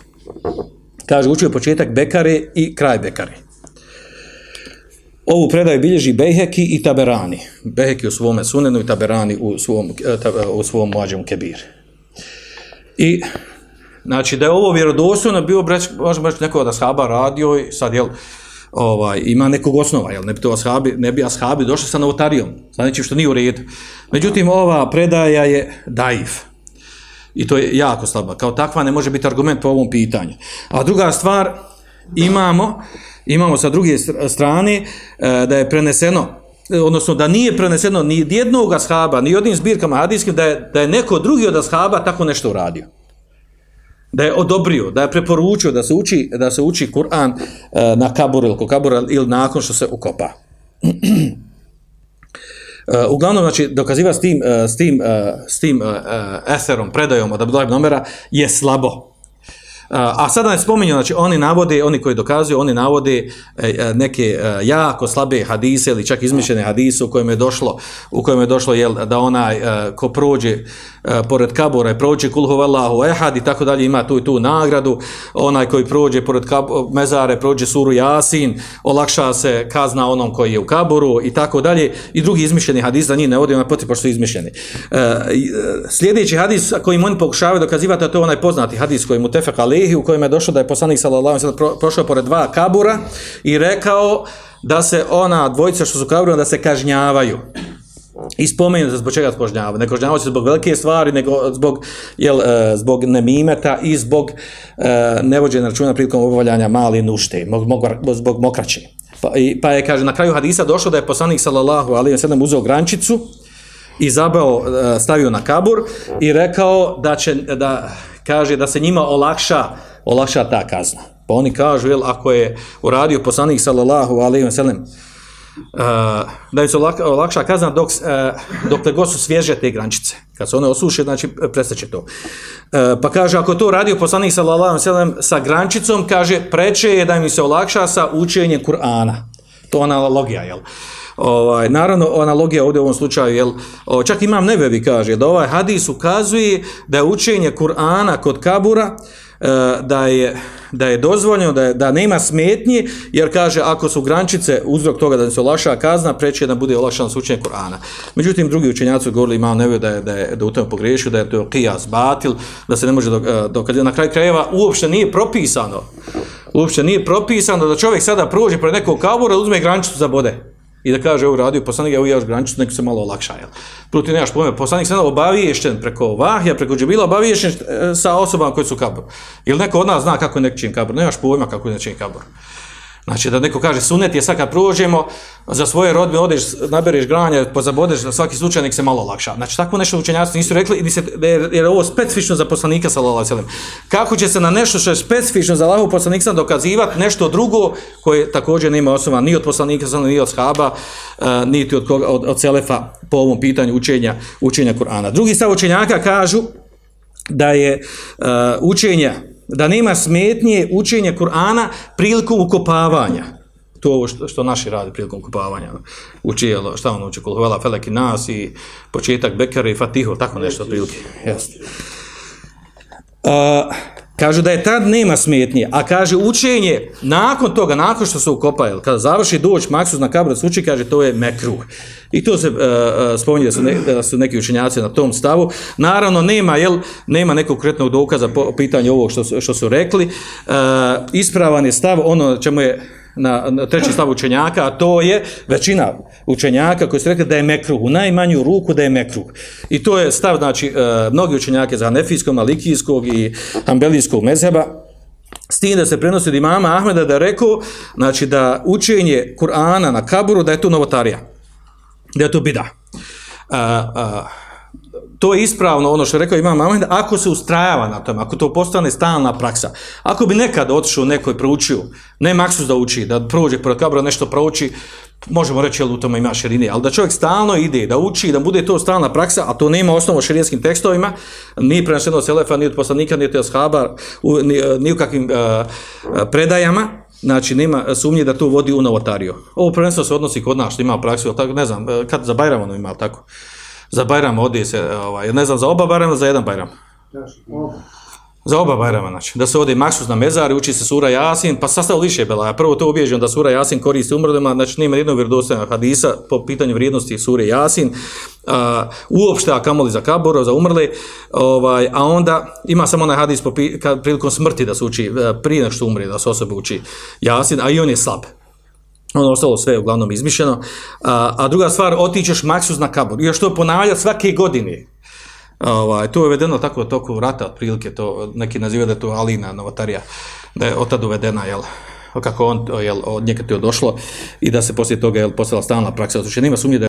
Kaže, učio početak Bekare i kraj Bekare. Ovu predaju bilježi Bejheki i Taberani. Bejheki u svome sunenu i Taberani u svom, eh, eh, u svom mlađem kebiru. I, znači, da je ovo vjerodostojno bio, možemo reći, neko da ashaba radio i sad, jel, ovaj, ima nekog osnova, jel, ne bi, to ashabi, ne bi ashabi došli sa novotarijom, sa nečim što nije u redu. Međutim, ova predaja je daif. I to je jako slaba. Kao takva ne može biti argument po ovom pitanju. A druga stvar, imamo, imamo sa druge strane, eh, da je preneseno, E, odnosno da nije preneseno ni od jednog ashaba, ni jednim zbirkama hadijskim, da je, da je neko drugi od ashaba tako nešto uradio. Da je odobrio, da je preporučio da se uči, da se uči Kur'an e, na kabur ili kabur ili nakon što se ukopa. Uh, uglavnom, znači, dokaziva s tim, uh, s tim, uh, s tim uh, eserom, predajom od Abdullah ibn Omera je slabo. A sada ne spominju, znači oni navode, oni koji dokazuju, oni navode e, e, neke e, jako slabe hadise ili čak izmišljene hadise u kojem je došlo, u kojem je došlo jel, da onaj ko prođe pored kabura i prođe kulhu vallahu ehad i tako dalje ima tu i tu nagradu, onaj koji prođe pored mezare, prođe suru jasin, olakša se kazna onom koji je u kaburu i tako dalje i drugi izmišljeni hadis za njih ne vodi, onaj poti pošto su izmišljeni. Sljedeći hadis kojim oni pokušavaju dokazivati, to je onaj poznati hadis koji mu tefek alihi, u kojem je došlo da je poslanik sallallahu alejhi ve sellem prošao pored dva kabura i rekao da se ona dvojica što su kaburima da se kažnjavaju. I spomenu se zbog čega se kažnjavaju. Ne kažnjavaju se zbog velike stvari, nego zbog, jel, e, zbog nemimeta i zbog e, nevođenja računa prilikom obavljanja mali nušte, zbog mokraće. Pa, i, pa je, kaže, na kraju hadisa došlo da je poslanik sallallahu alejhi ve sellem uzeo grančicu i zabao, e, stavio na kabur i rekao da će, da, kaže da se njima olakša, olakša ta kazna. Pa oni kažu, jel, ako je uradio poslanik sallallahu alaihi wa sallam, eh, da im se olakša kazna dok, uh, eh, dok god su svježe te grančice. Kad se one osuše, znači prestaće to. Uh, pa kaže, ako to radio poslanik sallallahu alejhi sa grančicom, kaže, preče je da im se olakša sa učenjem Kur'ana. To je analogija, jel? Ovaj, naravno, analogija ovdje u ovom slučaju, jel, o, čak imam nebevi kaže, da ovaj hadis ukazuje da je učenje Kur'ana kod kabura, e, da je, da je dozvoljeno, da, je, da nema smetnje, jer kaže, ako su grančice uzrok toga da se olaša kazna, preće da bude olašan s Kur'ana. Međutim, drugi učenjaci govorili, imam nebevi da je, da je, da u tome pogrešio, da je to kijas batil, da se ne može, dok, e, dok na kraj krajeva uopšte nije propisano, uopšte nije propisano da čovjek sada prođe pred nekog kabura, uzme grančicu za bode i da kaže evo radio poslanik evo ja još granicu neko se malo olakša jel? Protiv nemaš pojma poslanik se obaviješten preko vahja preko džibila obaviješten e, sa osobama koje su kabur ili neko od nas zna kako je neki čin kabur nemaš pojma kako je neki kabur Znači da neko kaže sunet je sad kad prođemo za svoje rodbe odeš, nabereš granje, pozabodeš na svaki slučaj nek se malo lakša. Znači tako nešto učenjaci nisu rekli ili se, jer jer ovo specifično za poslanika sallallahu alejhi Kako će se na nešto što je specifično za Allahov poslanika dokazivati nešto drugo koje također nema osnova ni od poslanika sallallahu ni od shaba, uh, eh, niti od, od, od selefa po ovom pitanju učenja učenja Kur'ana. Drugi stav učenjaka kažu da je uh, učenje da nema smetnje učenje Kur'ana prilikom ukopavanja. To ovo što, što naši radi prilikom ukopavanja. Uči, jel, šta on uči? Hvala Felek i nas i početak Bekara i Fatiho, tako nešto prilike. Jasno. Uh, Kažu da je tad nema smetnje, a kaže učenje nakon toga, nakon što se ukopa, kada završi doć maksus na kabru da uči, kaže to je mekruh. I to se uh, spominje da su, ne, da su neki učenjaci na tom stavu. Naravno, nema, jel, nema nekog konkretnog dokaza po pitanju ovog što, što su rekli. Uh, ispravan je stav, ono čemu je na, na treći stav učenjaka, a to je većina učenjaka koji su rekli da je mekruh, u najmanju ruku da je mekruh. I to je stav, znači, uh, mnogi učenjake za hanefijskog, malikijskog i ambelijskog mezheba, s tim da se prenosi od imama Ahmeda da je rekao, znači, da učenje Kur'ana na kaburu, da je to novotarija. Da je to bida. A, a, to je ispravno ono što je rekao imam Ahmed, ako se ustrajava na tome, ako to postane stalna praksa, ako bi nekad otišao neko i proučio, ne maksus da uči, da prođe pored kabra nešto prouči, možemo reći jel u tome ima širine, ali da čovjek stalno ide, da uči, da bude to stalna praksa, a to nema osnovu širijenskim tekstovima, ni prenašeno od Selefa, ni od poslanika, ni od Ashaba, ni, ni u kakvim uh, predajama, znači nema e, sumnje da to vodi u novotariju. Ovo prvenstvo se odnosi kod nas, što ima praksu, tako, ne znam, e, kad za Bajram ono ima tako za Bajram ode se, e, ovaj, ne znam, za oba Bajrama, za jedan Bajram. Za oba Bajrama, znači. Da se ode maksus na mezar, uči se sura Jasin, pa sastav liše bela. Prvo to ubježujem da sura Jasin koristi umrlima, znači nema jednog vjerodostojnog hadisa po pitanju vrijednosti sure Jasin. Uh, uopšte, a kamoli za kaboro, za umrle, ovaj, a onda ima samo onaj hadis po, kad, prilikom smrti da se uči, e, prije nek što umre, da se osoba uči Jasin, a i on je slab ono ostalo sve uglavnom izmišljeno. A, a druga stvar, otičeš maksus na kabur. I još to ponavlja svake godine. Ovaj, to je uvedeno tako toku rata, otprilike, to neki nazivaju da je to Alina Novotarija, da je otad uvedena, jel, kako on, jel, od njega to je došlo i da se poslije toga, jel, postala stalna praksa, zato što nema sumnje da